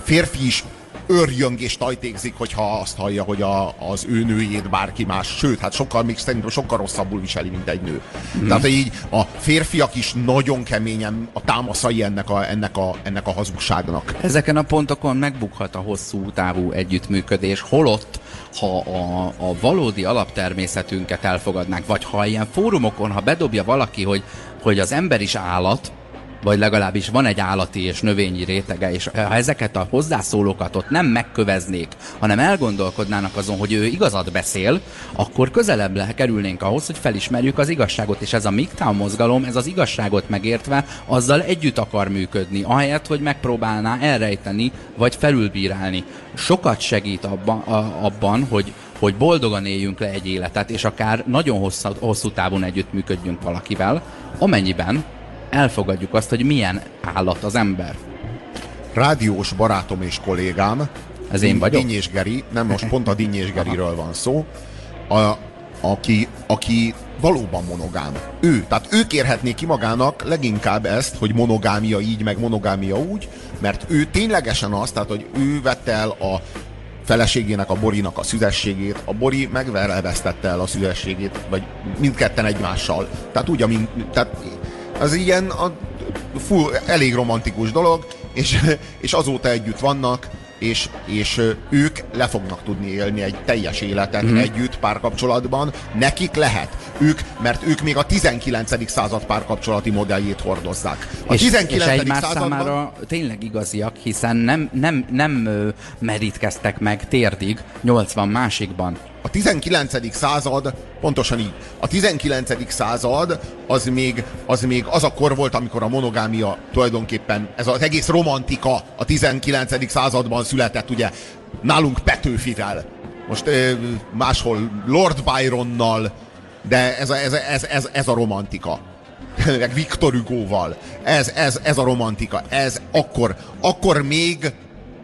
férfi is örjöng és tajtékzik, hogyha azt hallja, hogy a, az ő nőjét bárki más, sőt, hát sokkal, még szerintem sokkal rosszabbul viseli, mint egy nő. Mm. Tehát így a férfiak is nagyon keményen a támaszai ennek a, ennek, a, ennek a hazugságnak. Ezeken a pontokon megbukhat a hosszú távú együttműködés, holott ha a, a valódi alaptermészetünket elfogadnánk, vagy ha ilyen fórumokon, ha bedobja valaki, hogy, hogy az ember is állat, vagy legalábbis van egy állati és növényi rétege, és ha ezeket a hozzászólókat ott nem megköveznék, hanem elgondolkodnának azon, hogy ő igazat beszél, akkor közelebb le kerülnénk ahhoz, hogy felismerjük az igazságot, és ez a MGTOW mozgalom, ez az igazságot megértve, azzal együtt akar működni, ahelyett, hogy megpróbálná elrejteni, vagy felülbírálni. Sokat segít abban, abban hogy hogy boldogan éljünk le egy életet, és akár nagyon hosszú, hosszú távon együttműködjünk valakivel, amennyiben elfogadjuk azt, hogy milyen állat az ember. Rádiós barátom és kollégám, ez én vagyok? Dinnyés Geri, nem most pont a Dinnyés Geriről van szó, a, aki, aki valóban monogám. Ő, tehát ő kérhetné ki magának leginkább ezt, hogy monogámia így, meg monogámia úgy, mert ő ténylegesen az, tehát hogy ő vette el a feleségének, a Borinak a szüzességét, a Bori megverelvesztette el a szüzességét, vagy mindketten egymással. Tehát úgy, amint, tehát az ilyen a, full, elég romantikus dolog, és, és azóta együtt vannak, és, és ők le fognak tudni élni egy teljes életet mm. együtt párkapcsolatban. Nekik lehet. Ők, mert ők még a 19. század párkapcsolati modelljét hordozzák. A és, 19. és egymás században... számára tényleg igaziak, hiszen nem, nem, nem merítkeztek meg térdig 80 másikban. A 19. század, pontosan így, a 19. század az még, az még az a kor volt, amikor a monogámia tulajdonképpen, ez az egész romantika a 19. században született, ugye, nálunk Petőfivel, most máshol Lord Byronnal, de ez a, ez, ez, ez, ez a romantika. Meg Viktor Hugo-val. Ez, ez, ez a romantika. Ez akkor, akkor még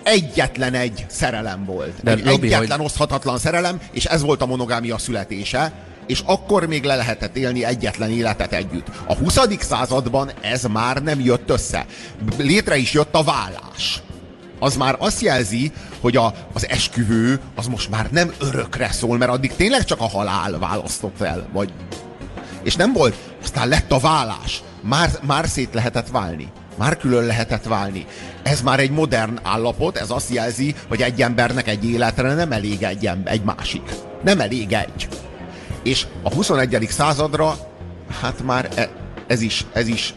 egyetlen egy szerelem volt. De egy Robi, egyetlen hogy... oszthatatlan szerelem, és ez volt a monogámia születése, és akkor még le lehetett élni egyetlen életet együtt. A 20. században ez már nem jött össze. Létre is jött a vállás. Az már azt jelzi, hogy a, az esküvő az most már nem örökre szól, mert addig tényleg csak a halál választott el. Vagy... És nem volt, aztán lett a vállás. Már, már szét lehetett válni. Már külön lehetett válni. Ez már egy modern állapot, ez azt jelzi, hogy egy embernek egy életre nem elég egy, egy másik. Nem elég egy. És a 21. századra, hát már e, ez is, ez is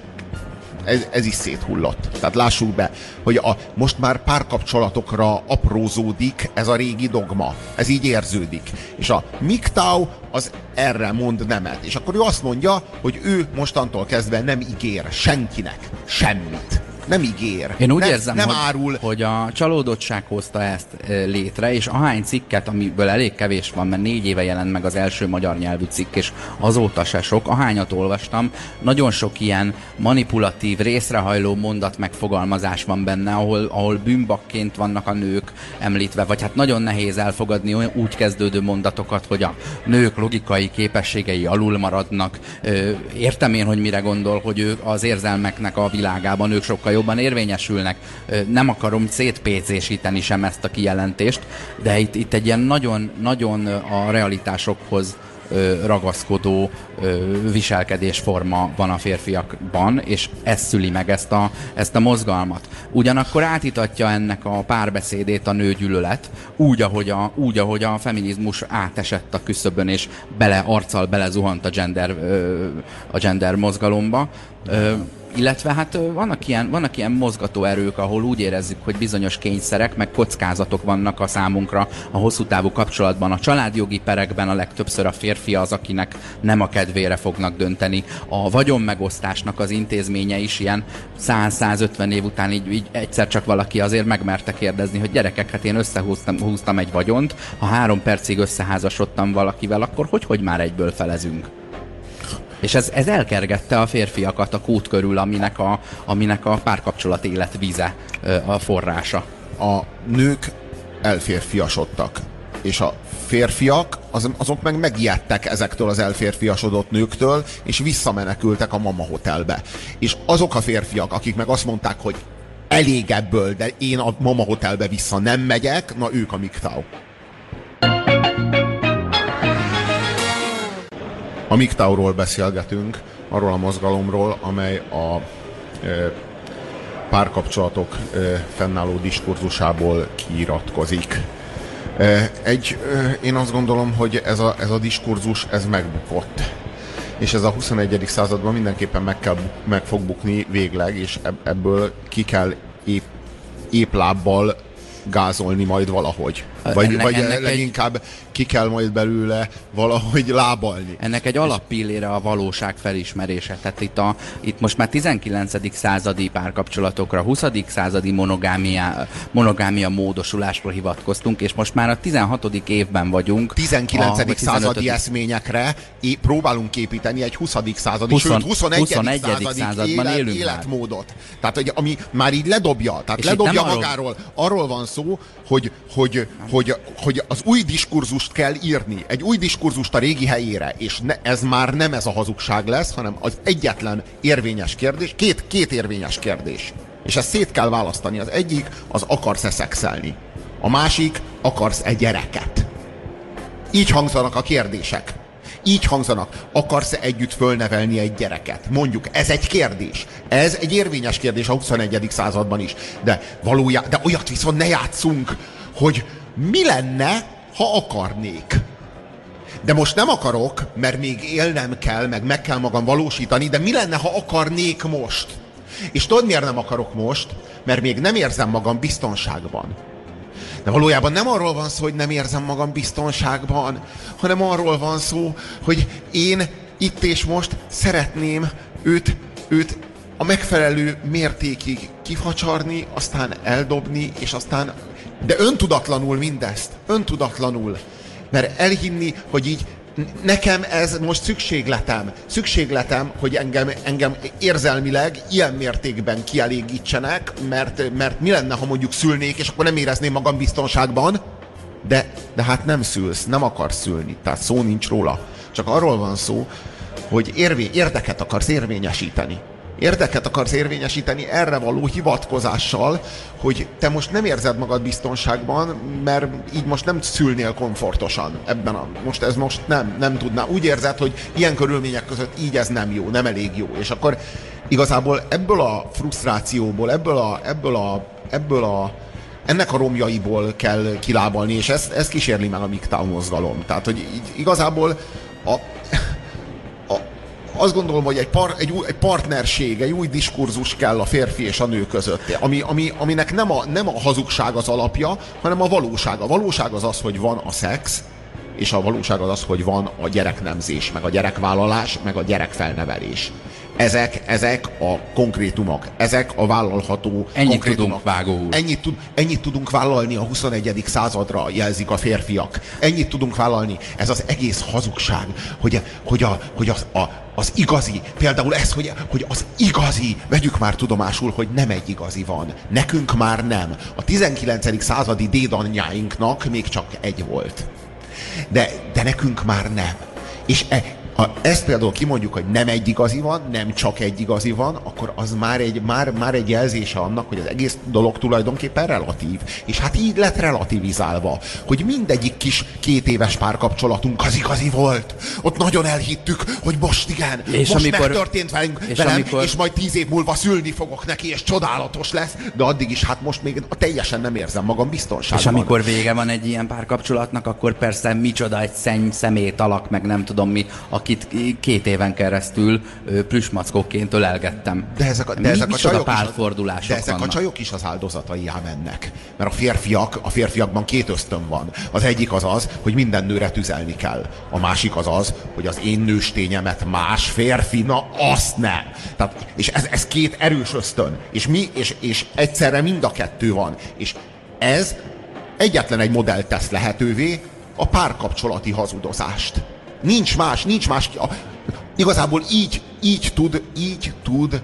ez, ez is széthullott. Tehát lássuk be, hogy a, most már párkapcsolatokra aprózódik ez a régi dogma. Ez így érződik. És a MGTOW az erre mond nemet. És akkor ő azt mondja, hogy ő mostantól kezdve nem ígér senkinek semmit. Nem ígér. Én úgy nem, érzem, nem hogy, árul. hogy a csalódottság hozta ezt létre, és ahány cikket, amiből elég kevés van, mert négy éve jelent meg az első magyar nyelvű cikk, és azóta se sok, ahányat olvastam, nagyon sok ilyen manipulatív, részrehajló mondat megfogalmazás van benne, ahol, ahol bűnbakként vannak a nők említve, vagy hát nagyon nehéz elfogadni olyan úgy kezdődő mondatokat, hogy a nők logikai képességei alul maradnak. Értem én, hogy mire gondol, hogy ők az érzelmeknek a világában ők sokkal jobban érvényesülnek. Nem akarom szétpécésíteni sem ezt a kijelentést, de itt, itt egy ilyen nagyon, nagyon a realitásokhoz ragaszkodó viselkedésforma van a férfiakban, és ez szüli meg ezt a, ezt a mozgalmat. Ugyanakkor átitatja ennek a párbeszédét a nőgyűlölet, úgy ahogy a, úgy, ahogy a feminizmus átesett a küszöbön, és bele, arccal belezuhant a gender, a gender mozgalomba illetve hát vannak ilyen, vannak ilyen mozgató erők, ahol úgy érezzük, hogy bizonyos kényszerek, meg kockázatok vannak a számunkra a hosszú távú kapcsolatban. A családjogi perekben a legtöbbször a férfi az, akinek nem a kedvére fognak dönteni. A vagyonmegosztásnak az intézménye is ilyen 100-150 év után így, így egyszer csak valaki azért megmerte kérdezni, hogy gyerekek, hát én összehúztam húztam egy vagyont, ha három percig összeházasodtam valakivel, akkor hogy, hogy már egyből felezünk? És ez, ez elkergette a férfiakat a kút körül, aminek a, aminek a párkapcsolat életvíze a forrása. A nők elférfiasodtak, és a férfiak, az, azok meg megijedtek ezektől az elférfiasodott nőktől, és visszamenekültek a mama hotelbe. És azok a férfiak, akik meg azt mondták, hogy elég ebből, de én a mama hotelbe vissza nem megyek, na ők a MGTOW. A MGTOW-ról beszélgetünk, arról a mozgalomról, amely a e, párkapcsolatok e, fennálló diskurzusából kiiratkozik. E, egy, én azt gondolom, hogy ez a, ez a diskurzus, ez megbukott. És ez a 21. században mindenképpen meg, kell, meg fog bukni végleg, és ebből ki kell épp, épp lábbal gázolni majd valahogy. Vagy, ennek, vagy ennek leginkább egy... ki kell majd belőle valahogy lábalni. Ennek egy alappillére a valóság felismerése. Tehát itt, a, itt most már 19. századi párkapcsolatokra, 20. századi monogámia, monogámia módosulásról hivatkoztunk, és most már a 16. évben vagyunk. 19. A, századi eszményekre é, próbálunk építeni egy 20. századi, 20, sőt 21. 21. században élet, élünk életmódot. Tehát, hogy ami már így ledobja, tehát és ledobja magáról. Arról, arról van szó, hogy, hogy, hogy, hogy az új diskurzust kell írni, egy új diskurzust a régi helyére, és ne, ez már nem ez a hazugság lesz, hanem az egyetlen érvényes kérdés, két, két érvényes kérdés. És ezt szét kell választani. Az egyik, az akarsz-e szexelni. A másik, akarsz egy gyereket. Így hangzanak a kérdések. Így hangzanak. Akarsz-e együtt fölnevelni egy gyereket? Mondjuk, ez egy kérdés. Ez egy érvényes kérdés a 21. században is. De valójában, de olyat viszont ne játszunk, hogy mi lenne, ha akarnék. De most nem akarok, mert még élnem kell, meg meg kell magam valósítani, de mi lenne, ha akarnék most? És tudod, miért nem akarok most? Mert még nem érzem magam biztonságban. De valójában nem arról van szó, hogy nem érzem magam biztonságban, hanem arról van szó, hogy én itt és most szeretném őt, őt a megfelelő mértékig kifacsarni, aztán eldobni, és aztán... De öntudatlanul mindezt. Öntudatlanul. Mert elhinni, hogy így nekem ez most szükségletem. Szükségletem, hogy engem, engem érzelmileg ilyen mértékben kielégítsenek, mert, mert mi lenne, ha mondjuk szülnék, és akkor nem érezném magam biztonságban. De, de hát nem szülsz, nem akarsz szülni, tehát szó nincs róla. Csak arról van szó, hogy érvé, érdeket akarsz érvényesíteni érdeket akarsz érvényesíteni erre való hivatkozással, hogy te most nem érzed magad biztonságban, mert így most nem szülnél komfortosan ebben a, most ez most nem, nem tudná. Úgy érzed, hogy ilyen körülmények között így ez nem jó, nem elég jó. És akkor igazából ebből a frusztrációból, ebből a, ebből a, ebből a ennek a romjaiból kell kilábalni, és ezt, ezt kísérli meg a MGTOW mozgalom. Tehát, hogy így, igazából a, azt gondolom, hogy egy, par, egy, új, egy partnerség, egy új diskurzus kell a férfi és a nő között, ami, ami, aminek nem a, nem a hazugság az alapja, hanem a valóság. A valóság az az, hogy van a szex, és a valóság az az, hogy van a gyereknemzés, meg a gyerekvállalás, meg a gyerekfelnevelés. Ezek, ezek a konkrétumok, ezek a vállalható Ennyit konkrétumok. tudunk, Vágó úr. Ennyit, tud, ennyit tudunk vállalni a 21. századra, jelzik a férfiak. Ennyit tudunk vállalni. Ez az egész hazugság, hogy, hogy, a, hogy az, a, az igazi, például ez, hogy, hogy az igazi, vegyük már tudomásul, hogy nem egy igazi van. Nekünk már nem. A 19. századi dédanyáinknak még csak egy volt. De, de nekünk már nem. És e, ha ezt például kimondjuk, hogy nem egy igazi van, nem csak egy igazi van, akkor az már egy, már, már egy jelzése annak, hogy az egész dolog tulajdonképpen relatív. És hát így lett relativizálva, hogy mindegyik kis két éves párkapcsolatunk az igazi volt. Ott nagyon elhittük, hogy most igen, És most amikor- megtörtént velünk, és velem, amikor- és majd tíz év múlva szülni fogok neki, és csodálatos lesz, de addig is hát most még teljesen nem érzem magam biztonságban. És amikor vége van egy ilyen párkapcsolatnak, akkor persze micsoda egy szenny, szemét alak, meg nem tudom mi, akit két éven keresztül plüsmackóként ölelgettem. De ezek a, de Mi- ezek a csajok is, de ezek vannak. a csajok is az áldozatai ám ennek. Mert a férfiak, a férfiakban két ösztön van. Az egyik az az, hogy minden nőre tüzelni kell. A másik az az, hogy az én nőstényemet más férfi, na azt nem. Tehát, és ez, ez két erős ösztön. És mi, és, és egyszerre mind a kettő van. És ez egyetlen egy modell tesz lehetővé a párkapcsolati hazudozást. Nincs más, nincs más. Igazából így, így tud, így tud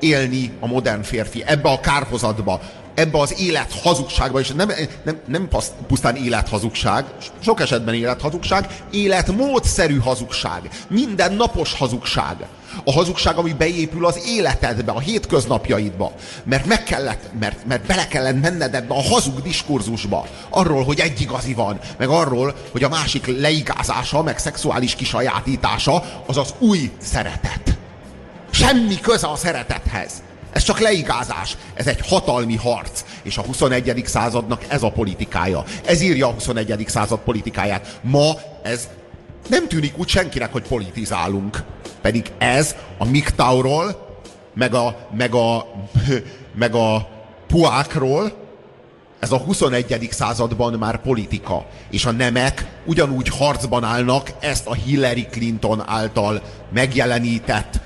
élni a modern férfi ebbe a kárhozatba, ebbe az élet hazugságba, és nem, nem, nem pusztán élethazugság, sok esetben élethazugság, életmódszerű hazugság, mindennapos hazugság. A hazugság, ami beépül az életedbe, a hétköznapjaidba. Mert meg kellett, mert, mert bele kellett menned ebbe a hazug diskurzusba. Arról, hogy egy igazi van, meg arról, hogy a másik leigázása, meg szexuális kisajátítása az az új szeretet. Semmi köze a szeretethez. Ez csak leigázás. Ez egy hatalmi harc. És a 21. századnak ez a politikája. Ez írja a 21. század politikáját. Ma ez nem tűnik úgy senkinek, hogy politizálunk. Pedig ez a MGTOW-ról, meg a, meg a, meg a puákról, ez a 21. században már politika, és a nemek ugyanúgy harcban állnak ezt a Hillary Clinton által megjelenített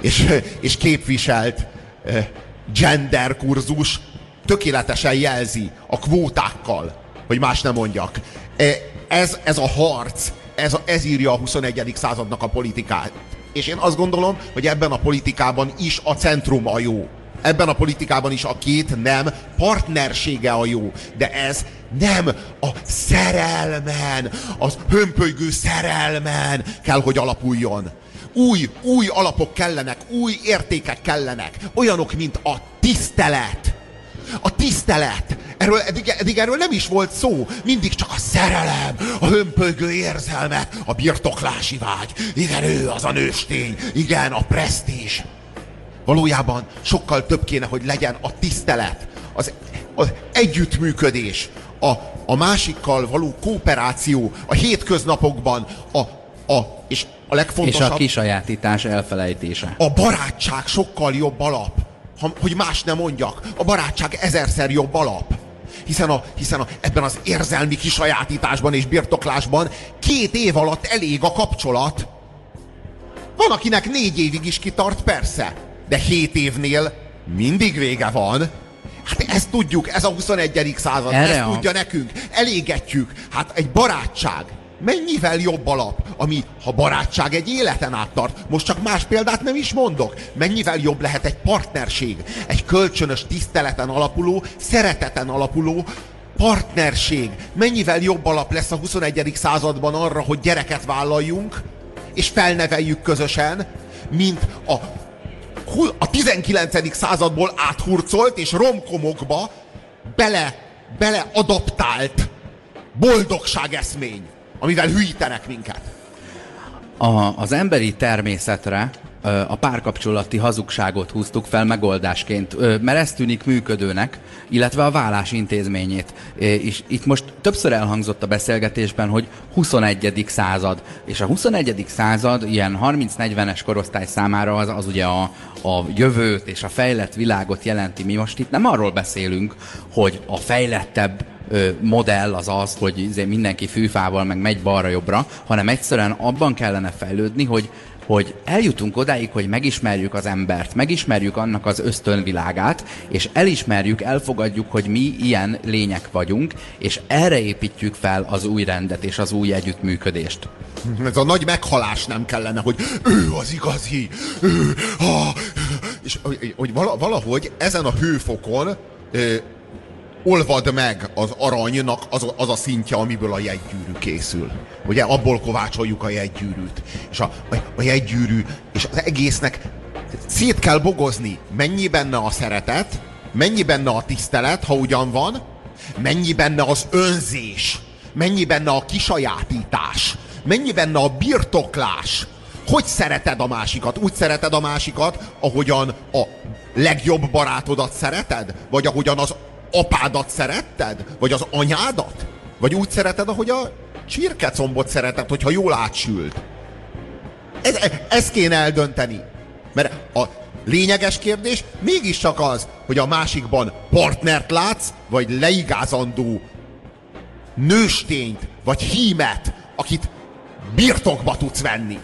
és, és képviselt gender kurzus tökéletesen jelzi a kvótákkal, hogy más nem mondjak. Ez, ez a harc, ez, ez írja a 21. századnak a politikát. És én azt gondolom, hogy ebben a politikában is a centrum a jó. Ebben a politikában is a két nem partnersége a jó. De ez nem a szerelmen, az hömpölygő szerelmen kell, hogy alapuljon. Új, új alapok kellenek, új értékek kellenek. Olyanok, mint a tisztelet. A tisztelet. Erről, eddig, eddig erről nem is volt szó. Mindig csak a szerelem, a hömpölygő érzelmek, a birtoklási vágy. Igen, ő az a nőstény. Igen, a presztízs. Valójában sokkal több kéne, hogy legyen a tisztelet, az, az együttműködés, a, a másikkal való kooperáció a hétköznapokban, a, a, és a És legfontosabb, a kisajátítás elfelejtése. a barátság sokkal jobb alap. Ha, hogy más nem mondjak, a barátság ezerszer jobb alap. Hiszen, a, hiszen a, ebben az érzelmi kisajátításban és birtoklásban két év alatt elég a kapcsolat. Van, akinek négy évig is kitart, persze. De hét évnél mindig vége van. Hát ezt tudjuk, ez a 21. század, Erre ezt a- tudja nekünk. Elégetjük. Hát egy barátság mennyivel jobb alap, ami, ha barátság egy életen át tart, most csak más példát nem is mondok, mennyivel jobb lehet egy partnerség, egy kölcsönös tiszteleten alapuló, szereteten alapuló partnerség. Mennyivel jobb alap lesz a 21. században arra, hogy gyereket vállaljunk, és felneveljük közösen, mint a a 19. századból áthurcolt és romkomokba bele, bele adaptált boldogság eszmény, amivel hűítenek minket. A, az emberi természetre a párkapcsolati hazugságot húztuk fel megoldásként, mert ez tűnik működőnek, illetve a vállás intézményét. És itt most többször elhangzott a beszélgetésben, hogy 21. század, és a 21. század ilyen 30-40-es korosztály számára az, az ugye a, a jövőt és a fejlett világot jelenti. Mi most itt nem arról beszélünk, hogy a fejlettebb modell az az, hogy izé mindenki fűfával meg megy balra-jobbra, hanem egyszerűen abban kellene fejlődni, hogy hogy eljutunk odáig, hogy megismerjük az embert, megismerjük annak az ösztönvilágát, és elismerjük, elfogadjuk, hogy mi ilyen lények vagyunk, és erre építjük fel az új rendet és az új együttműködést. Ez a nagy meghalás nem kellene, hogy ő az igazi, ő, ha, és hogy valahogy ezen a hőfokon olvad meg az aranynak az, az a szintje, amiből a jegygyűrű készül. Ugye abból kovácsoljuk a jegygyűrűt. És a, a, jegygyűrű, és az egésznek szét kell bogozni. Mennyi benne a szeretet, mennyi benne a tisztelet, ha ugyan van, mennyi benne az önzés, mennyi benne a kisajátítás, mennyi benne a birtoklás, hogy szereted a másikat? Úgy szereted a másikat, ahogyan a legjobb barátodat szereted? Vagy ahogyan az apádat szeretted? Vagy az anyádat? Vagy úgy szereted, ahogy a csirkecombot szereted, hogyha jól átsült? Ez, ezt kéne eldönteni. Mert a lényeges kérdés mégiscsak az, hogy a másikban partnert látsz, vagy leigázandó nőstényt, vagy hímet, akit birtokba tudsz venni.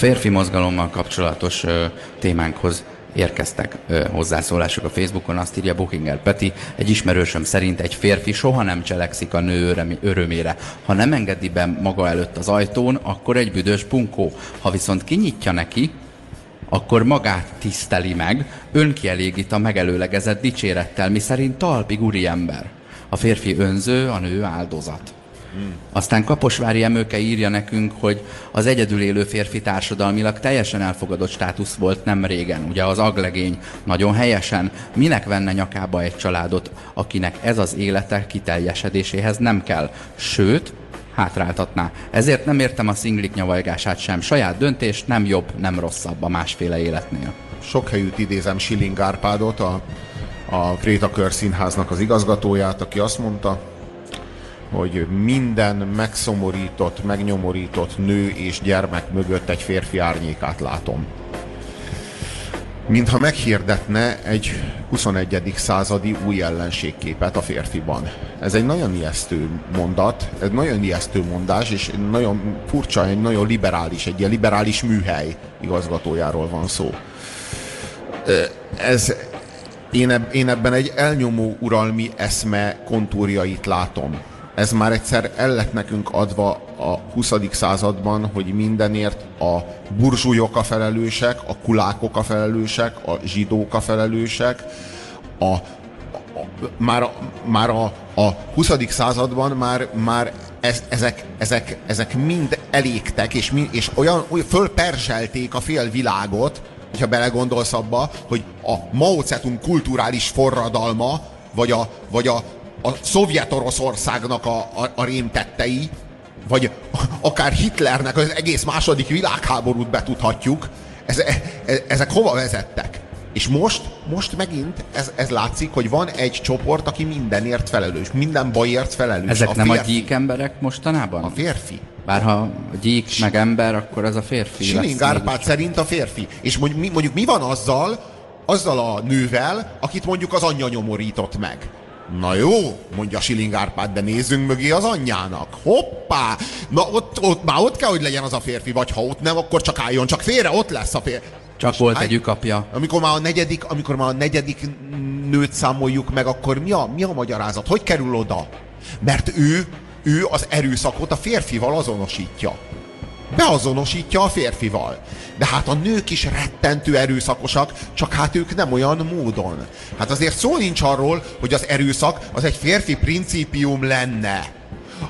Férfi mozgalommal kapcsolatos ö, témánkhoz érkeztek ö, hozzászólások a Facebookon, azt írja Buchinger Peti, egy ismerősöm szerint egy férfi soha nem cselekszik a nő örömére. Ha nem engedi be maga előtt az ajtón, akkor egy büdös bunkó. Ha viszont kinyitja neki, akkor magát tiszteli meg, önkielégít a megelőlegezett dicsérettel, miszerint talpig úriember. A férfi önző, a nő áldozat. Aztán Kaposvári Emőke írja nekünk, hogy az egyedül élő férfi társadalmilag teljesen elfogadott státusz volt nem régen. Ugye az aglegény nagyon helyesen. Minek venne nyakába egy családot, akinek ez az élete kiteljesedéséhez nem kell. Sőt, hátráltatná. Ezért nem értem a szinglik nyavajgását sem. Saját döntés nem jobb, nem rosszabb a másféle életnél. Sok helyütt idézem Schilling Árpádot, a, a Kréta Kör Színháznak az igazgatóját, aki azt mondta, hogy minden megszomorított, megnyomorított nő és gyermek mögött egy férfi árnyékát látom. Mintha meghirdetne egy 21. századi új ellenségképet a férfiban. Ez egy nagyon ijesztő mondat, egy nagyon ijesztő mondás, és nagyon furcsa, egy nagyon liberális, egy ilyen liberális műhely igazgatójáról van szó. Ez, én, ebben egy elnyomó uralmi eszme kontúrjait látom ez már egyszer el lett nekünk adva a 20. században, hogy mindenért a burzsúlyok a felelősek, a kulákok a felelősek, a zsidók a felelősek, a, a, a, már, a, már a, a 20. században már, már ez, ezek, ezek, ezek mind elégtek, és, mind, és olyan, olyan fölperzselték a fél világot, hogyha belegondolsz abba, hogy a Mao Zedong kulturális forradalma, vagy a, vagy a a szovjet Oroszországnak a, a, a rémtettei, vagy akár Hitlernek az egész második világháborút betudhatjuk, ez, ez, ezek hova vezettek? És most, most megint ez, ez látszik, hogy van egy csoport, aki mindenért felelős, minden bajért felelős. Ezek a nem férfi. a gyík emberek mostanában? A férfi. Bár ha gyík meg ember, akkor az a férfi. Siling Árpád szerint a férfi. És mondjuk mi, mondjuk mi van azzal, azzal a nővel, akit mondjuk az anyja nyomorított meg? Na jó, mondja Siling Árpád, de nézzünk mögé az anyjának. Hoppá! Na ott, ott, már ott kell, hogy legyen az a férfi, vagy ha ott nem, akkor csak álljon csak félre, ott lesz a férfi. Csak volt egy apja. Amikor már a negyedik, amikor már a negyedik nőt számoljuk meg, akkor mi a, mi a magyarázat? Hogy kerül oda? Mert ő, ő az erőszakot a férfival azonosítja beazonosítja a férfival. De hát a nők is rettentő erőszakosak, csak hát ők nem olyan módon. Hát azért szó nincs arról, hogy az erőszak az egy férfi principium lenne.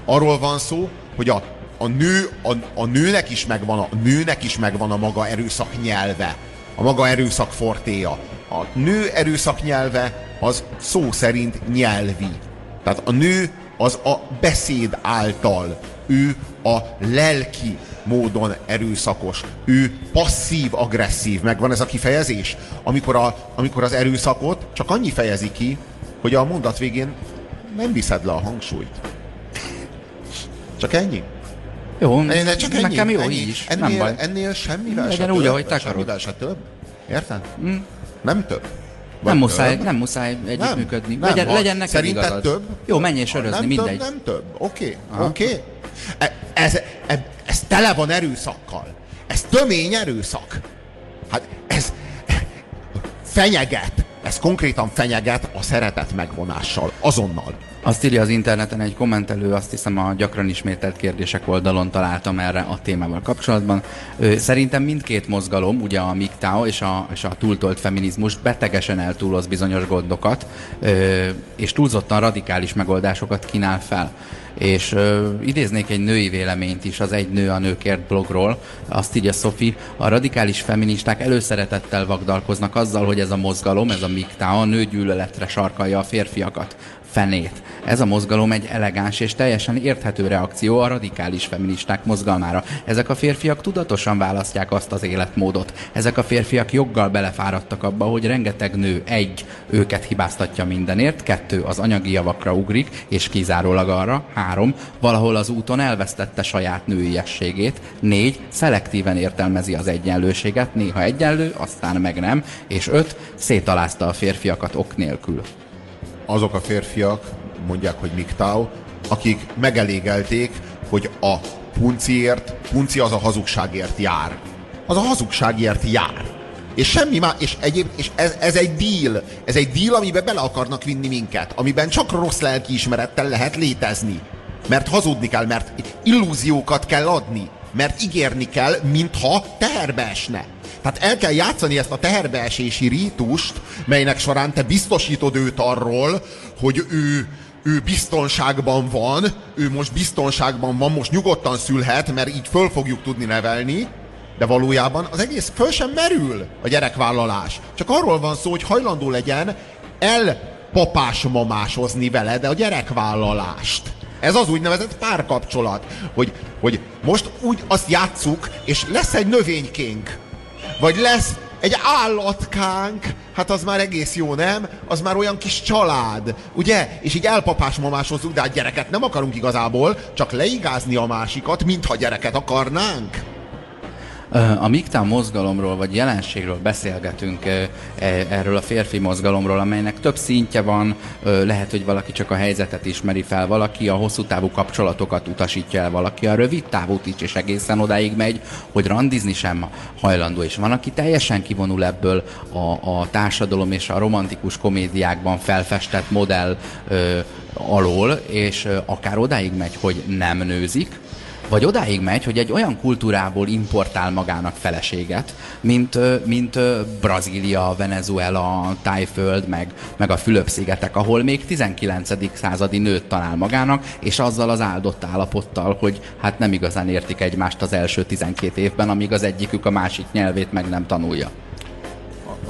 Arról van szó, hogy a, a, nő, a, a nőnek is megvan a, nőnek is megvan a maga erőszak nyelve, a maga erőszak fortéja. A nő erőszak nyelve az szó szerint nyelvi. Tehát a nő az a beszéd által, ő a lelki módon erőszakos. Ő passzív-agresszív, megvan ez a kifejezés? Amikor, a, amikor az erőszakot csak annyi fejezi ki, hogy a mondat végén nem viszed le a hangsúlyt. Csak ennyi? Jó, ne, csak ennyi, nekem jó ennyi. így is. Ennél, nem baj. ennél semmivel Legyen se úgy, több. ahogy te akarod. se több. Érted? Mm. Nem több. Vagy nem muszáj, több? nem muszáj együttműködni. Nem, legyen, legyen neked Szerinted igazad. több? Jó, menj és örözni, nem mindegy. Több, nem több. Oké, okay. oké. Okay. E, ez, ez, ez tele van erőszakkal. Ez tömény erőszak. Hát ez fenyeget. Ez konkrétan fenyeget a szeretet megvonással. Azonnal. Azt írja az interneten egy kommentelő, azt hiszem a gyakran ismételt kérdések oldalon találtam erre a témával kapcsolatban. Szerintem mindkét mozgalom, ugye a MGTOW és a, és a túltolt feminizmus betegesen eltúloz bizonyos gondokat, és túlzottan radikális megoldásokat kínál fel. És ö, idéznék egy női véleményt is, az Egy nő a nőkért blogról. Azt írja Szofi, a radikális feministák előszeretettel vagdalkoznak azzal, hogy ez a mozgalom, ez a MGTOW a nőgyűlöletre sarkalja a férfiakat fenét. Ez a mozgalom egy elegáns és teljesen érthető reakció a radikális feministák mozgalmára. Ezek a férfiak tudatosan választják azt az életmódot. Ezek a férfiak joggal belefáradtak abba, hogy rengeteg nő egy, őket hibáztatja mindenért, kettő, az anyagi javakra ugrik, és kizárólag arra, három, valahol az úton elvesztette saját nőiességét, négy, szelektíven értelmezi az egyenlőséget, néha egyenlő, aztán meg nem, és öt, szétalázta a férfiakat ok nélkül azok a férfiak, mondják, hogy miktau, akik megelégelték, hogy a punciért, punci az a hazugságért jár. Az a hazugságért jár. És semmi más, és, egyéb, és ez, ez egy deal. Ez egy deal, amiben bele akarnak vinni minket, amiben csak rossz lelkiismerettel lehet létezni. Mert hazudni kell, mert illúziókat kell adni, mert ígérni kell, mintha teherbe esne. Tehát el kell játszani ezt a teherbeesési rítust, melynek során te biztosítod őt arról, hogy ő, ő biztonságban van, ő most biztonságban van, most nyugodtan szülhet, mert így föl fogjuk tudni nevelni, de valójában az egész föl sem merül a gyerekvállalás. Csak arról van szó, hogy hajlandó legyen elpapás mamásozni vele, de a gyerekvállalást. Ez az úgynevezett párkapcsolat, hogy, hogy most úgy azt játsszuk, és lesz egy növénykénk, vagy lesz egy állatkánk, hát az már egész jó, nem? Az már olyan kis család, ugye? És így elpapás mamásozzuk, de hát gyereket nem akarunk igazából, csak leigázni a másikat, mintha gyereket akarnánk. A MGTOW mozgalomról vagy jelenségről beszélgetünk, e, erről a férfi mozgalomról, amelynek több szintje van, lehet, hogy valaki csak a helyzetet ismeri fel, valaki a hosszú távú kapcsolatokat utasítja el, valaki a rövid távút is, és egészen odáig megy, hogy randizni sem hajlandó, és van, aki teljesen kivonul ebből a, a társadalom és a romantikus komédiákban felfestett modell alól, és akár odáig megy, hogy nem nőzik, vagy odáig megy, hogy egy olyan kultúrából importál magának feleséget, mint, mint Brazília, Venezuela, Tájföld, meg, meg a Fülöp-szigetek, ahol még 19. századi nőt talál magának, és azzal az áldott állapottal, hogy hát nem igazán értik egymást az első 12 évben, amíg az egyikük a másik nyelvét meg nem tanulja.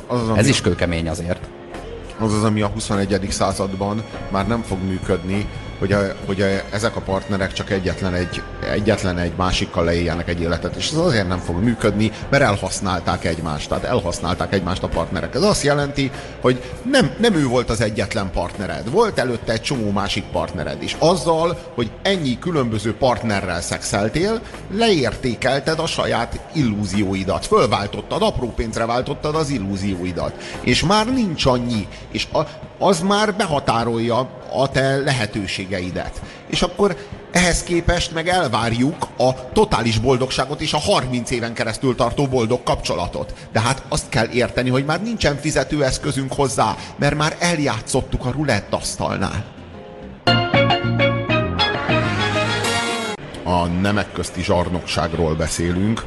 Az Ez is kőkemény azért. Az az, ami a 21. században már nem fog működni, hogy, a, hogy a, ezek a partnerek csak egyetlen egy, egyetlen egy másikkal leéljenek egy életet, és ez azért nem fog működni, mert elhasználták egymást, tehát elhasználták egymást a partnerek. Ez azt jelenti, hogy nem, nem ő volt az egyetlen partnered, volt előtte egy csomó másik partnered is. Azzal, hogy ennyi különböző partnerrel szexeltél, leértékelted a saját illúzióidat, fölváltottad, apró pénzre váltottad az illúzióidat, és már nincs annyi, és a, az már behatárolja a te lehetőségeidet. És akkor ehhez képest meg elvárjuk a totális boldogságot és a 30 éven keresztül tartó boldog kapcsolatot. De hát azt kell érteni, hogy már nincsen fizetőeszközünk hozzá, mert már eljátszottuk a rulett asztalnál. A nemek közti zsarnokságról beszélünk.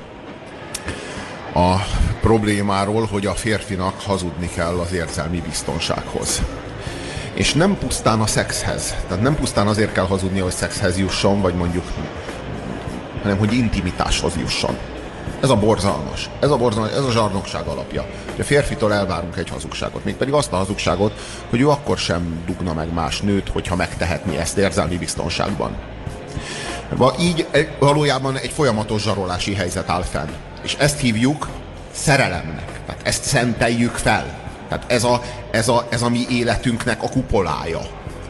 A problémáról, hogy a férfinak hazudni kell az érzelmi biztonsághoz. És nem pusztán a szexhez. Tehát nem pusztán azért kell hazudni, hogy szexhez jusson, vagy mondjuk, hanem hogy intimitáshoz jusson. Ez a borzalmas. Ez a borzalmas, ez a zsarnokság alapja. Hogy a férfitől elvárunk egy hazugságot. Mégpedig azt a hazugságot, hogy ő akkor sem dugna meg más nőt, hogyha megtehetni ezt érzelmi biztonságban. Így e, valójában egy folyamatos zsarolási helyzet áll fenn. És ezt hívjuk szerelemnek. Tehát ezt szenteljük fel. Tehát ez a, ez, a, ez a mi életünknek a kupolája,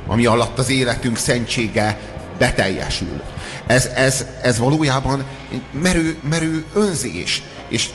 ami alatt az életünk szentsége beteljesül. Ez, ez, ez valójában merő, merő önzés, és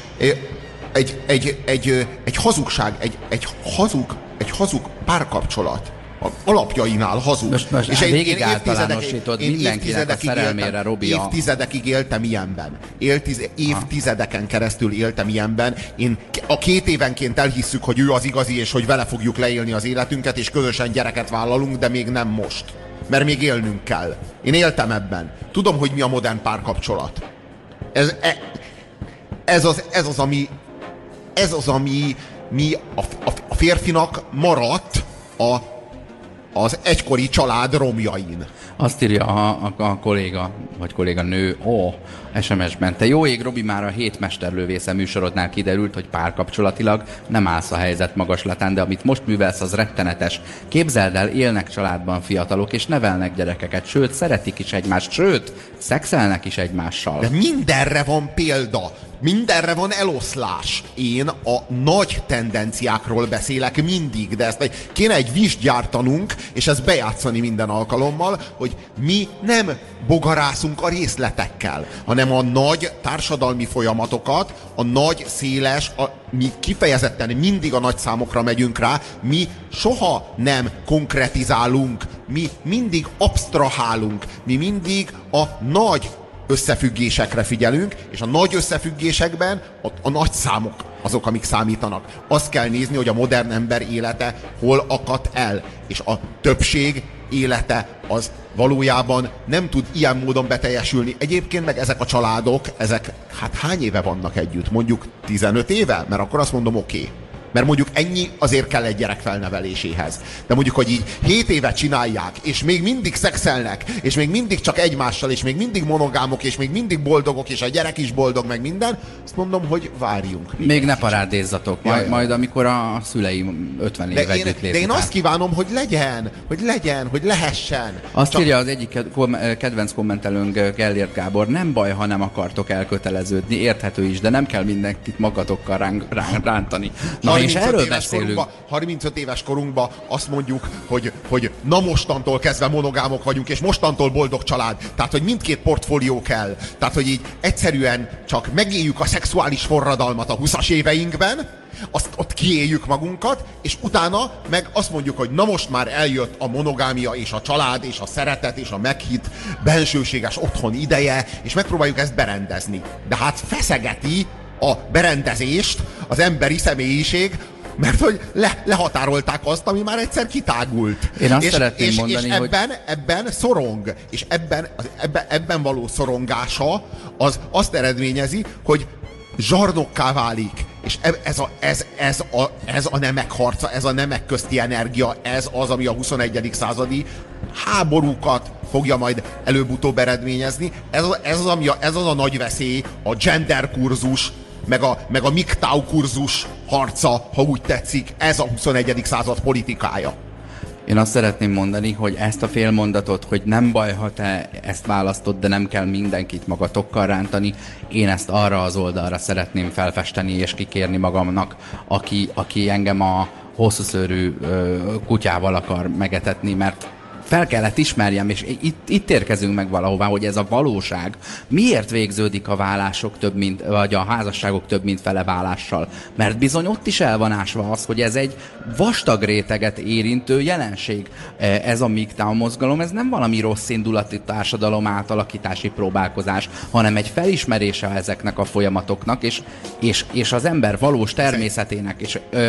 egy, egy, egy, egy hazugság, egy, egy, hazug, egy hazug párkapcsolat a alapjainál hazug. Most, most és én, végig én általánosítod mindenkinek a szerelmére, éltem, Robi. Évtizedekig éltem ilyenben. Éltiz, évtizedeken keresztül éltem ilyenben. Én a két évenként elhisszük, hogy ő az igazi, és hogy vele fogjuk leélni az életünket, és közösen gyereket vállalunk, de még nem most. Mert még élnünk kell. Én éltem ebben. Tudom, hogy mi a modern párkapcsolat. Ez, e, ez, az, ez az, ami ez az, ami mi a, a, a férfinak maradt a az egykori család romjain. Azt írja a, a, a kolléga, vagy kolléga nő, ó, SMS-ben. Te jó ég, Robi, már a hét mesterlővésze műsorodnál kiderült, hogy párkapcsolatilag nem állsz a helyzet magaslatán, de amit most művelsz, az rettenetes. Képzeld el, élnek családban fiatalok, és nevelnek gyerekeket, sőt, szeretik is egymást, sőt, szexelnek is egymással. De mindenre van példa. Mindenre van eloszlás. Én a nagy tendenciákról beszélek mindig, de ezt kéne egy vizsgyártanunk, gyártanunk, és ezt bejátszani minden alkalommal, hogy mi nem bogarászunk a részletekkel, hanem a nagy társadalmi folyamatokat, a nagy, széles, a, mi kifejezetten mindig a nagy számokra megyünk rá, mi soha nem konkretizálunk, mi mindig abstrahálunk, mi mindig a nagy összefüggésekre figyelünk, és a nagy összefüggésekben a, a nagy számok azok, amik számítanak. Azt kell nézni, hogy a modern ember élete hol akadt el, és a többség élete az valójában nem tud ilyen módon beteljesülni. Egyébként meg ezek a családok, ezek hát hány éve vannak együtt? Mondjuk 15 éve? Mert akkor azt mondom, oké. Okay mert mondjuk ennyi azért kell egy gyerek felneveléséhez. De mondjuk, hogy így 7 évet csinálják, és még mindig szexelnek, és még mindig csak egymással, és még mindig monogámok, és még mindig boldogok, és a gyerek is boldog, meg minden, azt mondom, hogy várjunk. Még ne parádézzatok, majd, ja, majd amikor a szüleim 50 éve együtt lépnek. De én azt kívánom, hogy legyen, hogy legyen, hogy lehessen. Azt csak... írja az egyik kedvenc kommentelőnk Gellért Gábor, nem baj, ha nem akartok elköteleződni, érthető is, de nem kell mindenkit magatokkal ránk, ránk, rántani. Na, és erről beszélünk. Korunkba, 35 éves korunkban azt mondjuk, hogy, hogy na mostantól kezdve monogámok vagyunk, és mostantól boldog család. Tehát, hogy mindkét portfólió kell. Tehát, hogy így egyszerűen csak megéljük a szexuális forradalmat a 20-as éveinkben, azt ott kiéljük magunkat, és utána meg azt mondjuk, hogy na most már eljött a monogámia és a család és a szeretet és a meghitt bensőséges otthon ideje, és megpróbáljuk ezt berendezni. De hát feszegeti a berendezést az emberi személyiség, mert hogy le, lehatárolták azt, ami már egyszer kitágult. Én azt és, szeretném és, mondani, és ebben, hogy... ebben szorong, és ebben, az, ebben, ebben való szorongása az azt eredményezi, hogy zsarnokká válik. És ez a, ez, ez, a, ez a nemek harca, ez a nemek közti energia, ez az, ami a 21. századi háborúkat fogja majd előbb-utóbb eredményezni. Ez, az, ez, az, ami a, ez az a nagy veszély, a gender kurzus, meg a, meg a MGTOW kurzus harca, ha úgy tetszik, ez a 21. század politikája. Én azt szeretném mondani, hogy ezt a félmondatot, hogy nem baj, ha te ezt választod, de nem kell mindenkit magatokkal rántani, én ezt arra az oldalra szeretném felfesteni és kikérni magamnak, aki, aki engem a hosszú szőrű kutyával akar megetetni, mert fel kellett ismerjem, és itt, itt érkezünk meg valahová, hogy ez a valóság. Miért végződik a vállások több, mint, vagy a házasságok több, mint fele vállással? Mert bizony ott is el van ásva az, hogy ez egy vastag réteget érintő jelenség. E, ez a MGTOW mozgalom, ez nem valami rossz indulatú társadalom átalakítási próbálkozás, hanem egy felismerése ezeknek a folyamatoknak, és, és, és az ember valós természetének, és ö,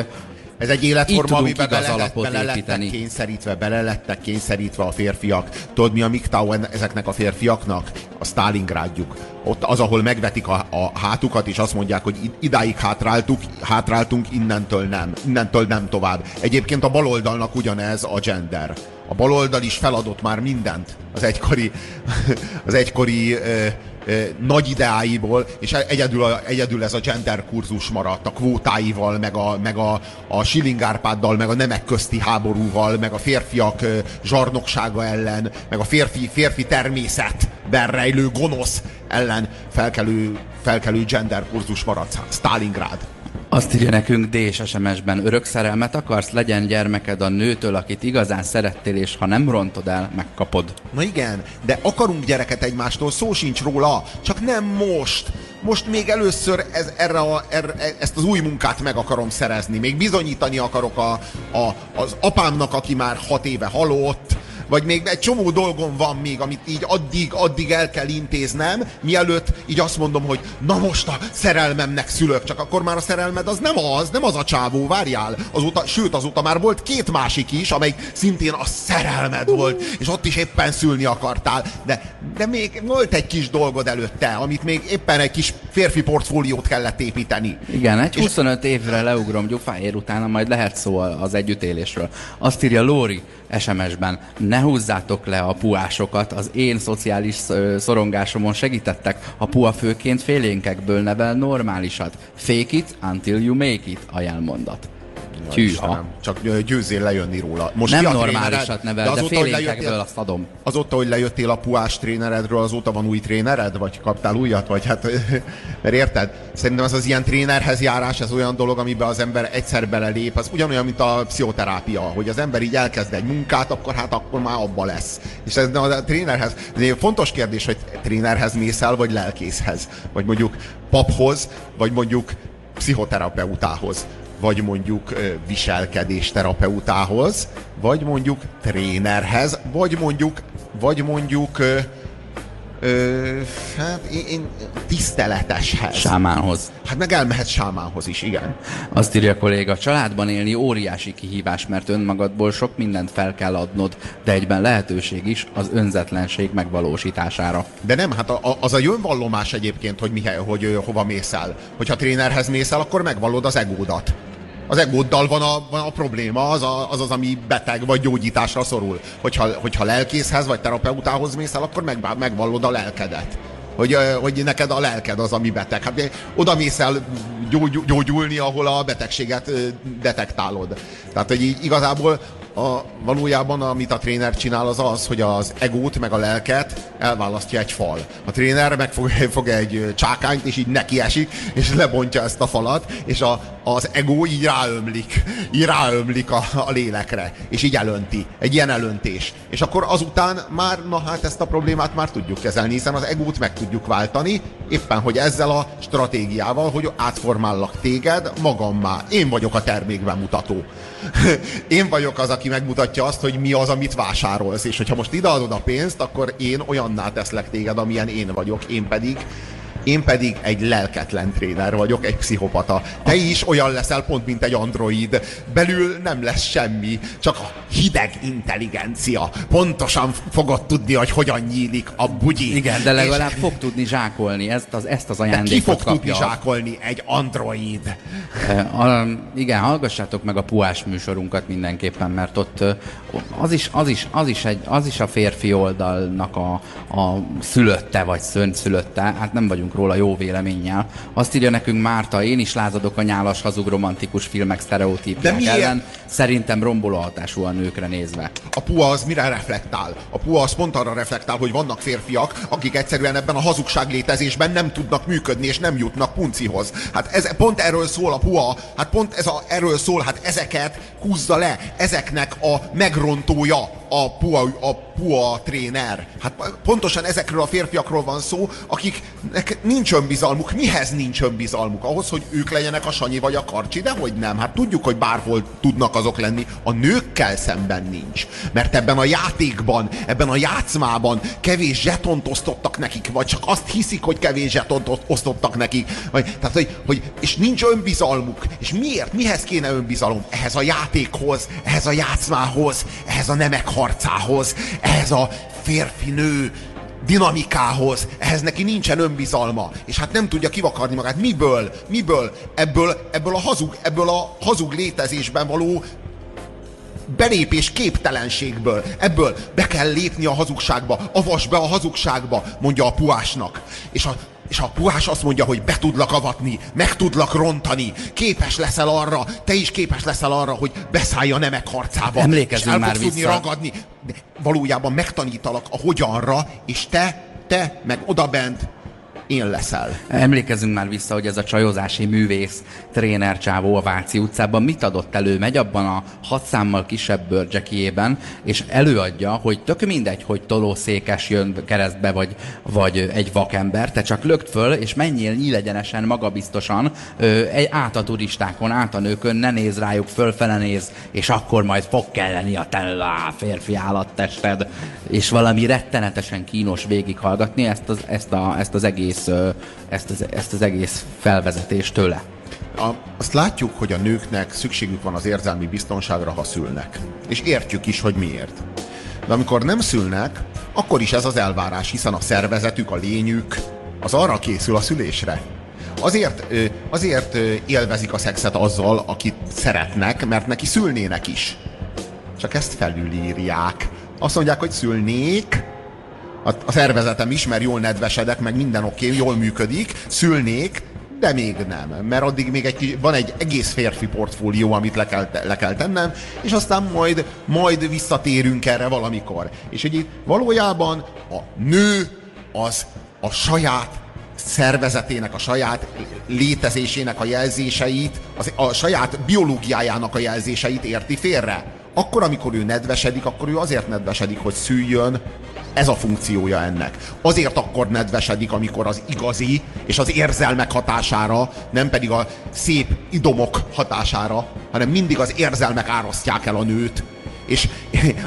ez egy életforma, amiben bele, lett, bele lettek kényszerítve, bele lettek kényszerítve a férfiak. Tudod, mi a MGTOW ezeknek a férfiaknak? A Stalingrádjuk. Ott az, ahol megvetik a, a hátukat, és azt mondják, hogy idáig hátráltuk, hátráltunk, innentől nem. Innentől nem tovább. Egyébként a baloldalnak ugyanez a gender. A baloldal is feladott már mindent az egykori, az egykori nagy ideáiból, és egyedül, egyedül ez a gender kurzus maradt a kvótáival, meg a, meg a, a Schillingárpáddal, meg a nemek közti háborúval, meg a férfiak zsarnoksága ellen, meg a férfi, férfi természetben rejlő gonosz ellen felkelő, felkelő gender kurzus maradt. Stalingrád. Azt írja nekünk D SMS-ben, örök szerelmet akarsz, legyen gyermeked a nőtől, akit igazán szerettél, és ha nem rontod el, megkapod. Na igen, de akarunk gyereket egymástól, szó sincs róla, csak nem most. most még először ez, erre a, erre, ezt az új munkát meg akarom szerezni. Még bizonyítani akarok a, a, az apámnak, aki már hat éve halott, vagy még egy csomó dolgom van még, amit így addig, addig el kell intéznem, mielőtt így azt mondom, hogy na most a szerelmemnek szülök, csak akkor már a szerelmed az nem az, nem az a csávó, várjál. Azóta, sőt, azóta már volt két másik is, amely szintén a szerelmed volt, és ott is éppen szülni akartál. De, de még volt egy kis dolgod előtte, amit még éppen egy kis férfi portfóliót kellett építeni. Igen, egy 25 évre leugrom gyufáért utána, majd lehet szó az együttélésről. Azt írja Lóri SMS-ben, ne húzzátok le a puásokat, az én szociális szorongásomon segítettek, a pua főként félénkekből nevel normálisat. Fake it until you make it, a jelmondat. Tűha. Csak győzzél lejönni róla. Most nem normálisat nevel, de, de félénkekből azt adom. Azóta, hogy lejöttél a puás tréneredről, azóta van új trénered? Vagy kaptál újat? Vagy hát, mert érted? Szerintem ez az ilyen trénerhez járás, ez olyan dolog, amiben az ember egyszer belelép, az ugyanolyan, mint a pszichoterápia, hogy az ember így elkezd egy munkát, akkor hát akkor már abba lesz. És ez a trénerhez, ez egy fontos kérdés, hogy trénerhez mész el, vagy lelkészhez, vagy mondjuk paphoz, vagy mondjuk pszichoterapeutához vagy mondjuk viselkedés terapeutához, vagy mondjuk trénerhez, vagy mondjuk, vagy mondjuk Ö, hát én, én tiszteleteshez. Sámánhoz. Hát meg elmehet sámánhoz is, igen. Azt írja a kolléga, családban élni óriási kihívás, mert önmagadból sok mindent fel kell adnod, de egyben lehetőség is az önzetlenség megvalósítására. De nem, hát a, a, az a jönvallomás egyébként, hogy, mihe, hogy hova mész el. Hogyha trénerhez mész el, akkor megvallod az egódat az egóddal van a, van a probléma, az, a, az az, ami beteg vagy gyógyításra szorul. Hogyha, hogyha lelkészhez vagy terapeutához mész el, akkor meg, megvallod a lelkedet. Hogy, hogy neked a lelked az, ami beteg. Hát oda mész el gyógy, gyógyulni, ahol a betegséget detektálod. Tehát, hogy így igazából a, valójában amit a tréner csinál az az, hogy az egót meg a lelket elválasztja egy fal. A tréner megfog fog egy csákányt, és így neki és lebontja ezt a falat, és a, az ego így ráömlik, így ráömlik a, a lélekre, és így elönti. Egy ilyen elöntés. És akkor azután már, na hát ezt a problémát már tudjuk kezelni, hiszen az egót meg tudjuk váltani, éppen, hogy ezzel a stratégiával, hogy átformállak téged magammá. Én vagyok a termékben mutató. Én vagyok az, aki megmutatja azt, hogy mi az, amit vásárolsz. És hogyha most ideadod a pénzt, akkor én olyanná teszlek téged, amilyen én vagyok. Én pedig én pedig egy lelketlen tréner vagyok, egy pszichopata. Te is olyan leszel pont, mint egy android. Belül nem lesz semmi, csak a hideg intelligencia. Pontosan fogod tudni, hogy hogyan nyílik a bugyi. Igen, de legalább és... fog tudni zsákolni, ezt az, ezt az ajándékot ki fog kapja. tudni zsákolni? Egy android. A, igen, hallgassátok meg a puás műsorunkat mindenképpen, mert ott az is, az is, az is, egy, az is a férfi oldalnak a, a szülötte, vagy szülötte, hát nem vagyunk róla jó véleménnyel. Azt írja nekünk Márta, én is lázadok a nyálas hazug romantikus filmek sztereotípiák ellen. Szerintem romboló hatású a nőkre nézve. A pua az mire reflektál? A pua az pont arra reflektál, hogy vannak férfiak, akik egyszerűen ebben a hazugság létezésben nem tudnak működni, és nem jutnak puncihoz. Hát ez pont erről szól a pua, hát pont ez a, erről szól, hát ezeket húzza le, ezeknek a megrontója a pua, a pua tréner. Hát pontosan ezekről a férfiakról van szó, akiknek nincs önbizalmuk. Mihez nincs önbizalmuk? Ahhoz, hogy ők legyenek a Sanyi vagy a Karcsi? De hogy nem. Hát tudjuk, hogy bárhol tudnak azok lenni. A nőkkel szemben nincs. Mert ebben a játékban, ebben a játszmában kevés zsetont osztottak nekik, vagy csak azt hiszik, hogy kevés zsetont osztottak nekik. Vagy, tehát, hogy, hogy, és nincs önbizalmuk. És miért? Mihez kéne önbizalom? Ehhez a játékhoz, ehhez a játszmához, ehhez a nemek harcához, ehhez a férfi-nő dinamikához, ehhez neki nincsen önbizalma, és hát nem tudja kivakarni magát. Miből? Miből? Ebből, ebből a hazug, ebből a hazug létezésben való belépés képtelenségből. Ebből be kell lépni a hazugságba, avas be a hazugságba, mondja a puásnak. És a és a puhás azt mondja, hogy be tudlak avatni, meg tudlak rontani, képes leszel arra, te is képes leszel arra, hogy beszállj a nemek harcába. Emlékezzünk és el már tudni vissza. ragadni. De valójában megtanítalak a hogyanra, és te, te meg odabent én leszel. Emlékezünk már vissza, hogy ez a csajozási művész tréner csávó a Váci utcában mit adott elő, megy abban a hat számmal kisebb bőrcsekiében, és előadja, hogy tök mindegy, hogy tolószékes jön keresztbe, vagy, vagy egy vakember, te csak lökt föl, és menjél nyílegyenesen, magabiztosan egy át a turistákon, át a nőkön, ne néz rájuk, fölfele néz, és akkor majd fog kelleni a te férfi állattested, és valami rettenetesen kínos végighallgatni ezt az, ezt, a, ezt az egész, ezt az, ezt az egész felvezetést tőle. A, azt látjuk, hogy a nőknek szükségük van az érzelmi biztonságra, ha szülnek. És értjük is, hogy miért. De amikor nem szülnek, akkor is ez az elvárás, hiszen a szervezetük, a lényük, az arra készül a szülésre. Azért, azért élvezik a szexet azzal, akit szeretnek, mert neki szülnének is. Csak ezt felülírják. Azt mondják, hogy szülnék, a, a szervezetem is, mert jól nedvesedek, meg minden oké, okay, jól működik, szülnék, de még nem, mert addig még egy, van egy egész férfi portfólió, amit le kell, le kell tennem, és aztán majd, majd visszatérünk erre valamikor. És itt valójában a nő az a saját szervezetének, a saját létezésének a jelzéseit, az, a saját biológiájának a jelzéseit érti félre. Akkor, amikor ő nedvesedik, akkor ő azért nedvesedik, hogy szüljön, ez a funkciója ennek. Azért akkor nedvesedik, amikor az igazi és az érzelmek hatására, nem pedig a szép idomok hatására, hanem mindig az érzelmek árasztják el a nőt. És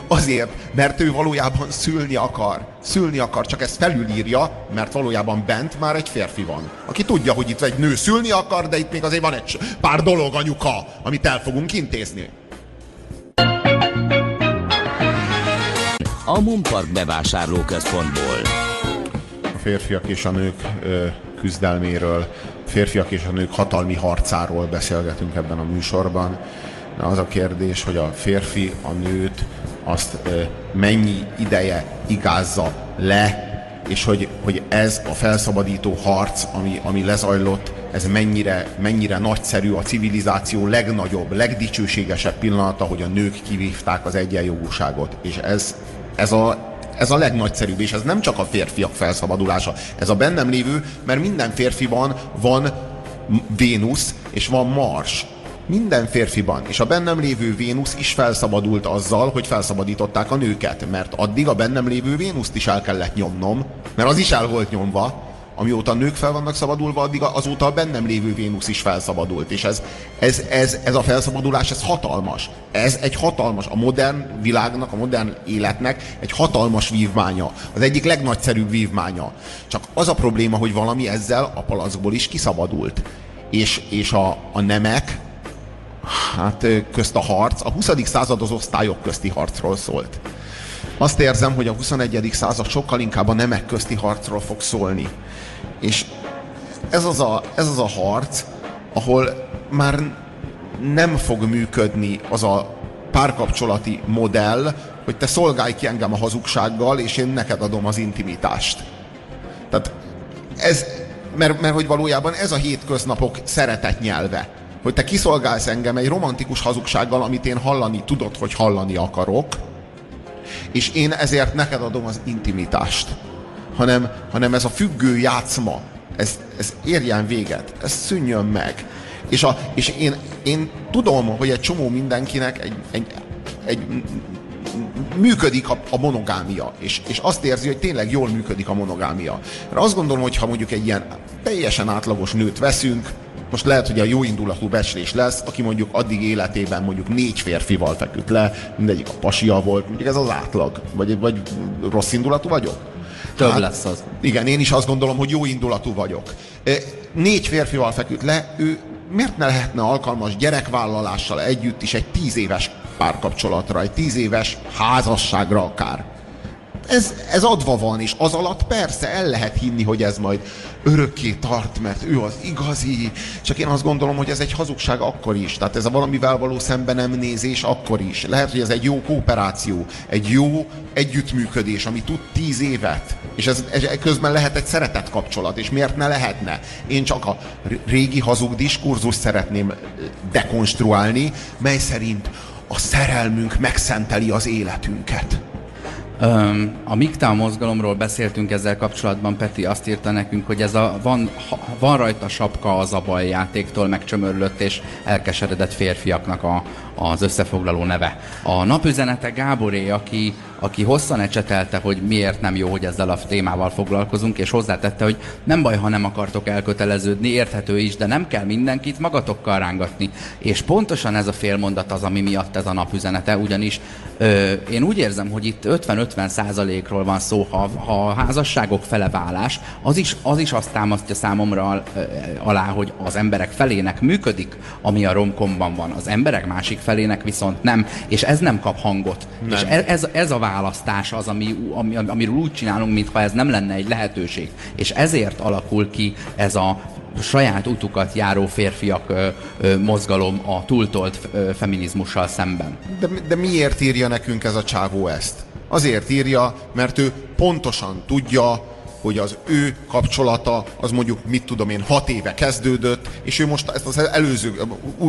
azért, mert ő valójában szülni akar. Szülni akar, csak ezt felülírja, mert valójában bent már egy férfi van. Aki tudja, hogy itt egy nő szülni akar, de itt még azért van egy pár dolog anyuka, amit el fogunk intézni. A Monpark bevásárlóközpontból. A férfiak és a nők küzdelméről, férfiak és a nők hatalmi harcáról beszélgetünk ebben a műsorban. Az a kérdés, hogy a férfi a nőt azt mennyi ideje igázza le, és hogy, hogy ez a felszabadító harc, ami, ami lezajlott, ez mennyire, mennyire nagyszerű, a civilizáció legnagyobb, legdicsőségesebb pillanata, hogy a nők kivívták az egyenjogúságot. És ez ez a, ez a legnagyszerűbb, és ez nem csak a férfiak felszabadulása, ez a bennem lévő, mert minden férfiban van Vénusz, és van Mars. Minden férfiban. És a bennem lévő Vénusz is felszabadult azzal, hogy felszabadították a nőket. Mert addig a bennem lévő Vénuszt is el kellett nyomnom, mert az is el volt nyomva amióta nők fel vannak szabadulva, addig azóta a bennem lévő Vénusz is felszabadult. És ez, ez, ez, ez a felszabadulás, ez hatalmas. Ez egy hatalmas, a modern világnak, a modern életnek egy hatalmas vívmánya. Az egyik legnagyszerűbb vívmánya. Csak az a probléma, hogy valami ezzel a palackból is kiszabadult. És, és a, a nemek, hát közt a harc, a 20. század az osztályok közti harcról szólt. Azt érzem, hogy a 21. század sokkal inkább a nemek közti harcról fog szólni. És ez az a, ez az a harc, ahol már nem fog működni az a párkapcsolati modell, hogy te szolgálj ki engem a hazugsággal, és én neked adom az intimitást. Tehát ez, mert, mert hogy valójában ez a hétköznapok szeretet nyelve. Hogy te kiszolgálsz engem egy romantikus hazugsággal, amit én hallani tudod, hogy hallani akarok, és én ezért neked adom az intimitást hanem, hanem ez a függő játszma, ez, ez érjen véget, ez szűnjön meg. És, a, és én, én tudom, hogy egy csomó mindenkinek egy, egy, egy működik a, a monogámia, és, és azt érzi, hogy tényleg jól működik a monogámia. Mert azt gondolom, hogy ha mondjuk egy ilyen teljesen átlagos nőt veszünk, most lehet, hogy a jó indulatú becslés lesz, aki mondjuk addig életében mondjuk négy férfival feküdt le, mindegyik a pasia volt, mondjuk ez az átlag, vagy, vagy rossz indulatú vagyok? Több hát, lesz az. Igen, én is azt gondolom, hogy jó indulatú vagyok. Négy férfival feküdt le, ő miért ne lehetne alkalmas gyerekvállalással együtt is egy tíz éves párkapcsolatra, egy tíz éves házasságra akár? ez, ez adva van, és az alatt persze el lehet hinni, hogy ez majd örökké tart, mert ő az igazi, csak én azt gondolom, hogy ez egy hazugság akkor is. Tehát ez a valamivel való szemben nem nézés akkor is. Lehet, hogy ez egy jó kooperáció, egy jó együttműködés, ami tud tíz évet, és ez, ez közben lehet egy szeretett kapcsolat, és miért ne lehetne? Én csak a régi hazug diskurzus szeretném dekonstruálni, mely szerint a szerelmünk megszenteli az életünket A MIGTA mozgalomról beszéltünk ezzel kapcsolatban, Peti azt írta nekünk, hogy ez a van, van rajta sapka az a baj játéktól megcsömörlött és elkeseredett férfiaknak a, az összefoglaló neve. A napüzenete Gáboré, aki, aki hosszan ecsetelte, hogy miért nem jó, hogy ezzel a témával foglalkozunk, és hozzátette, hogy nem baj, ha nem akartok elköteleződni, érthető is, de nem kell mindenkit magatokkal rángatni. És pontosan ez a félmondat az, ami miatt ez a napüzenete, ugyanis ö, én úgy érzem, hogy itt 50-50 százalékról van szó, ha, ha a házasságok fele válás, az is, az is azt támasztja számomra alá, hogy az emberek felének működik, ami a romkomban van. Az emberek másik felének viszont nem, és ez nem kap hangot. Nem. És ez, ez, ez a választás az, ami, ami, amiről úgy csinálunk, mintha ez nem lenne egy lehetőség. És ezért alakul ki ez a saját utukat járó férfiak ö, ö, mozgalom a túltolt ö, feminizmussal szemben. De, de miért írja nekünk ez a csávó ezt? Azért írja, mert ő pontosan tudja, hogy az ő kapcsolata az mondjuk, mit tudom én, hat éve kezdődött, és ő most ezt az előző,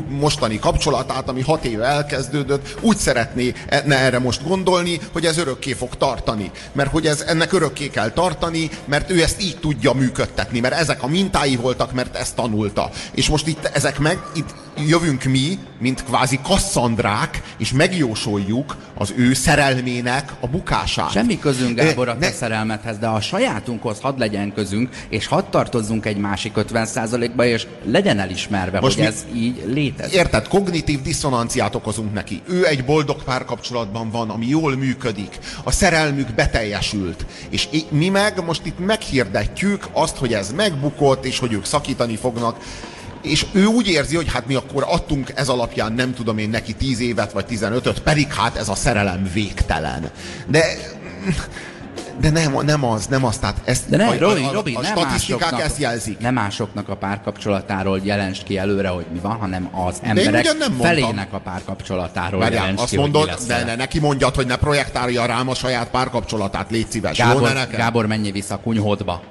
mostani kapcsolatát, ami hat éve elkezdődött, úgy szeretné ne erre most gondolni, hogy ez örökké fog tartani. Mert hogy ez ennek örökké kell tartani, mert ő ezt így tudja működtetni, mert ezek a mintái voltak, mert ezt tanulta. És most itt ezek meg, itt jövünk mi, mint kvázi kasszandrák, és megjósoljuk az ő szerelmének a bukását. Semmi közünk, Gábor, a ne... szerelmethez, de a sajátunkhoz hadd legyen közünk, és hadd tartozzunk egy másik 50%-ba, és legyen elismerve, Most hogy mi... ez így létezik. Érted? Kognitív diszonanciát okozunk neki. Ő egy boldog párkapcsolatban van, ami jól működik. A szerelmük beteljesült. És mi meg most itt meghirdetjük azt, hogy ez megbukott, és hogy ők szakítani fognak és ő úgy érzi, hogy hát mi akkor adtunk ez alapján, nem tudom én neki 10 évet vagy 15-öt, pedig hát ez a szerelem végtelen. De de nem, nem az, nem az. Tehát ezt, de ne, a, Robi, a, a, Robi, a nem statisztikák ezt jelzik. Nem másoknak a párkapcsolatáról jelensd ki előre, hogy mi van, hanem az emberek nem felének a párkapcsolatáról Várjál, jelensd azt ki, mondod, hogy de ne, neki mondjad, hogy ne projektálja rám a saját párkapcsolatát, légy szíves. Gábor, Jó, ne Gábor, menj vissza a kunyhódba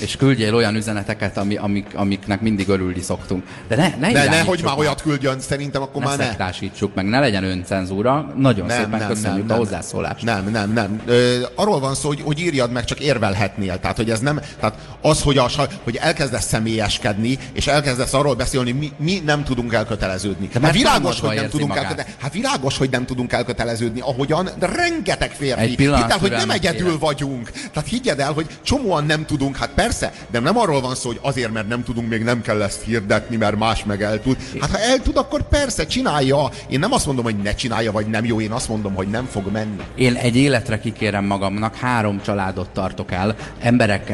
és küldjél olyan üzeneteket, ami, amik, amiknek mindig örülni szoktunk. De ne, ne De nehogy már olyat küldjön, szerintem akkor ne már ne. meg, ne legyen öncenzúra. Nagyon nem, szépen nem, köszönjük nem, a hozzászólást. Nem, nem, nem. Ö, arról van szó, hogy, hogy írjad meg, csak érvelhetnél. Tehát, hogy ez nem, tehát az, hogy, a, hogy elkezdesz személyeskedni, és elkezdesz arról beszélni, mi, mi nem tudunk elköteleződni. De hát világos, hogy nem tudunk elköteleződni. Hát világos, hogy nem tudunk elköteleződni, ahogyan, de rengeteg férfi. Hidd el, hogy nem egyedül vagyunk. Tehát higgyed el, hogy csomóan nem tudunk, hát persze, de nem arról van szó, hogy azért, mert nem tudunk, még nem kell ezt hirdetni, mert más meg el tud. Hát ha el tud, akkor persze, csinálja. Én nem azt mondom, hogy ne csinálja, vagy nem jó, én azt mondom, hogy nem fog menni. Én egy életre kikérem magamnak, három családot tartok el, emberek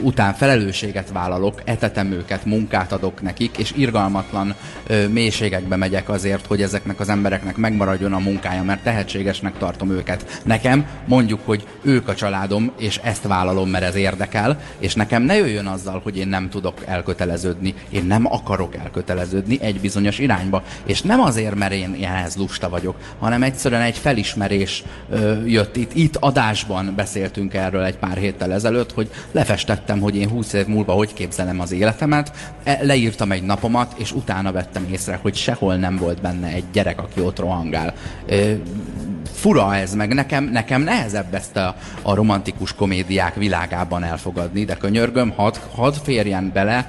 után felelősséget vállalok, etetem őket, munkát adok nekik, és irgalmatlan ö, mélységekbe megyek azért, hogy ezeknek az embereknek megmaradjon a munkája, mert tehetségesnek tartom őket. Nekem mondjuk, hogy ők a családom, és ezt vállalom, mert ez érdekel, és nekem ne jöjjön azzal, hogy én nem tudok elköteleződni, én nem akarok elköteleződni egy bizonyos irányba. És nem azért, mert én ehhez lusta vagyok, hanem egyszerűen egy felismerés ö, jött itt. Itt adásban beszéltünk erről egy pár héttel ezelőtt, hogy lefestettem, hogy én 20 év múlva hogy képzelem az életemet, e, leírtam egy napomat, és utána vettem észre, hogy sehol nem volt benne egy gyerek, aki ott rohangál. Ö, fura ez, meg nekem, nekem nehezebb ezt a, a romantikus komédiák világában elfogadni, de könyörgöm, hadd had férjen bele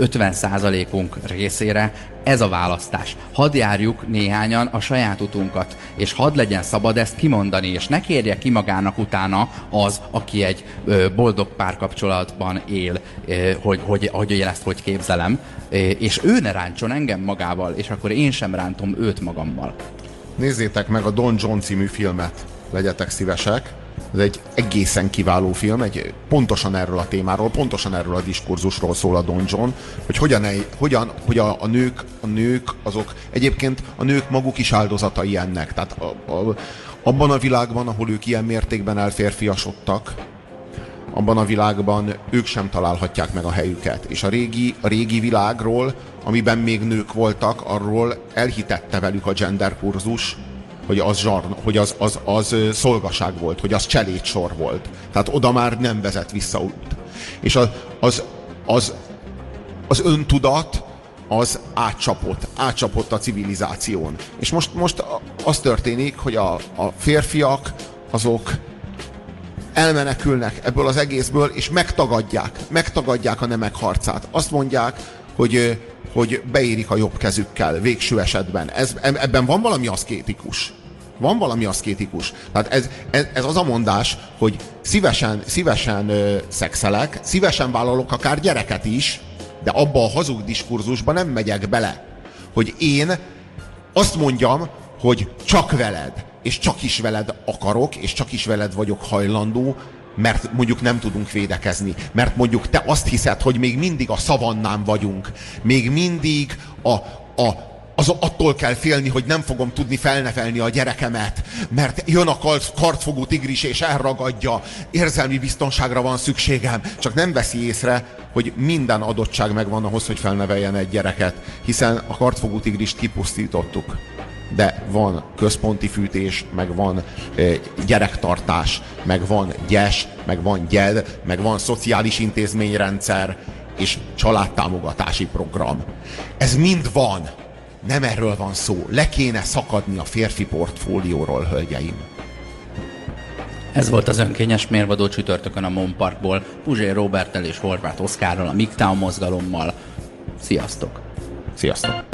50%-unk részére ez a választás. Hadd járjuk néhányan a saját utunkat, és hadd legyen szabad ezt kimondani, és ne kérje ki magának utána az, aki egy ö, boldog párkapcsolatban él, ö, hogy, hogy, hogy én ezt hogy képzelem, ö, és ő ne ráncson engem magával, és akkor én sem rántom őt magammal. Nézzétek meg a Don John című filmet, legyetek szívesek. Ez egy egészen kiváló film, egy pontosan erről a témáról, pontosan erről a diskurzusról szól a Don John, hogy hogyan, hogyan hogy a, a, nők, a nők azok, egyébként a nők maguk is áldozatai ennek. Tehát a, a, abban a világban, ahol ők ilyen mértékben elférfiasodtak, abban a világban ők sem találhatják meg a helyüket. És a régi, a régi világról, amiben még nők voltak, arról elhitette velük a gender kurzus, hogy az, zsarn, hogy az, az, az szolgaság volt, hogy az cselédsor volt. Tehát oda már nem vezet vissza út. És az, az, az, az öntudat az átcsapott, átcsapott a civilizáción. És most, most az történik, hogy a, a férfiak azok elmenekülnek ebből az egészből, és megtagadják, megtagadják a nemek harcát. Azt mondják, hogy, hogy beérik a jobb kezükkel, végső esetben. Ez, ebben van valami aszkétikus. Van valami aszkétikus. Tehát ez, ez, ez az a mondás, hogy szívesen, szívesen ö, szexelek, szívesen vállalok akár gyereket is, de abba a hazug diskurzusba nem megyek bele. Hogy én azt mondjam, hogy csak veled, és csak is veled akarok, és csak is veled vagyok hajlandó, mert mondjuk nem tudunk védekezni, mert mondjuk te azt hiszed, hogy még mindig a szavannán vagyunk, még mindig a, a, az attól kell félni, hogy nem fogom tudni felnevelni a gyerekemet, mert jön a kartfogó tigris és elragadja, érzelmi biztonságra van szükségem, csak nem veszi észre, hogy minden adottság megvan ahhoz, hogy felneveljen egy gyereket, hiszen a kartfogó tigrist kipusztítottuk. De van központi fűtés, meg van e, gyerektartás, meg van gyes, meg van gyed, meg van szociális intézményrendszer, és családtámogatási program. Ez mind van nem erről van szó. Le kéne szakadni a férfi portfólióról, hölgyeim. Ez volt az önkényes mérvadó csütörtökön a Mon Parkból, Puzsér Robertel és Horváth Oszkárral, a MGTOWN mozgalommal. Sziasztok! Sziasztok!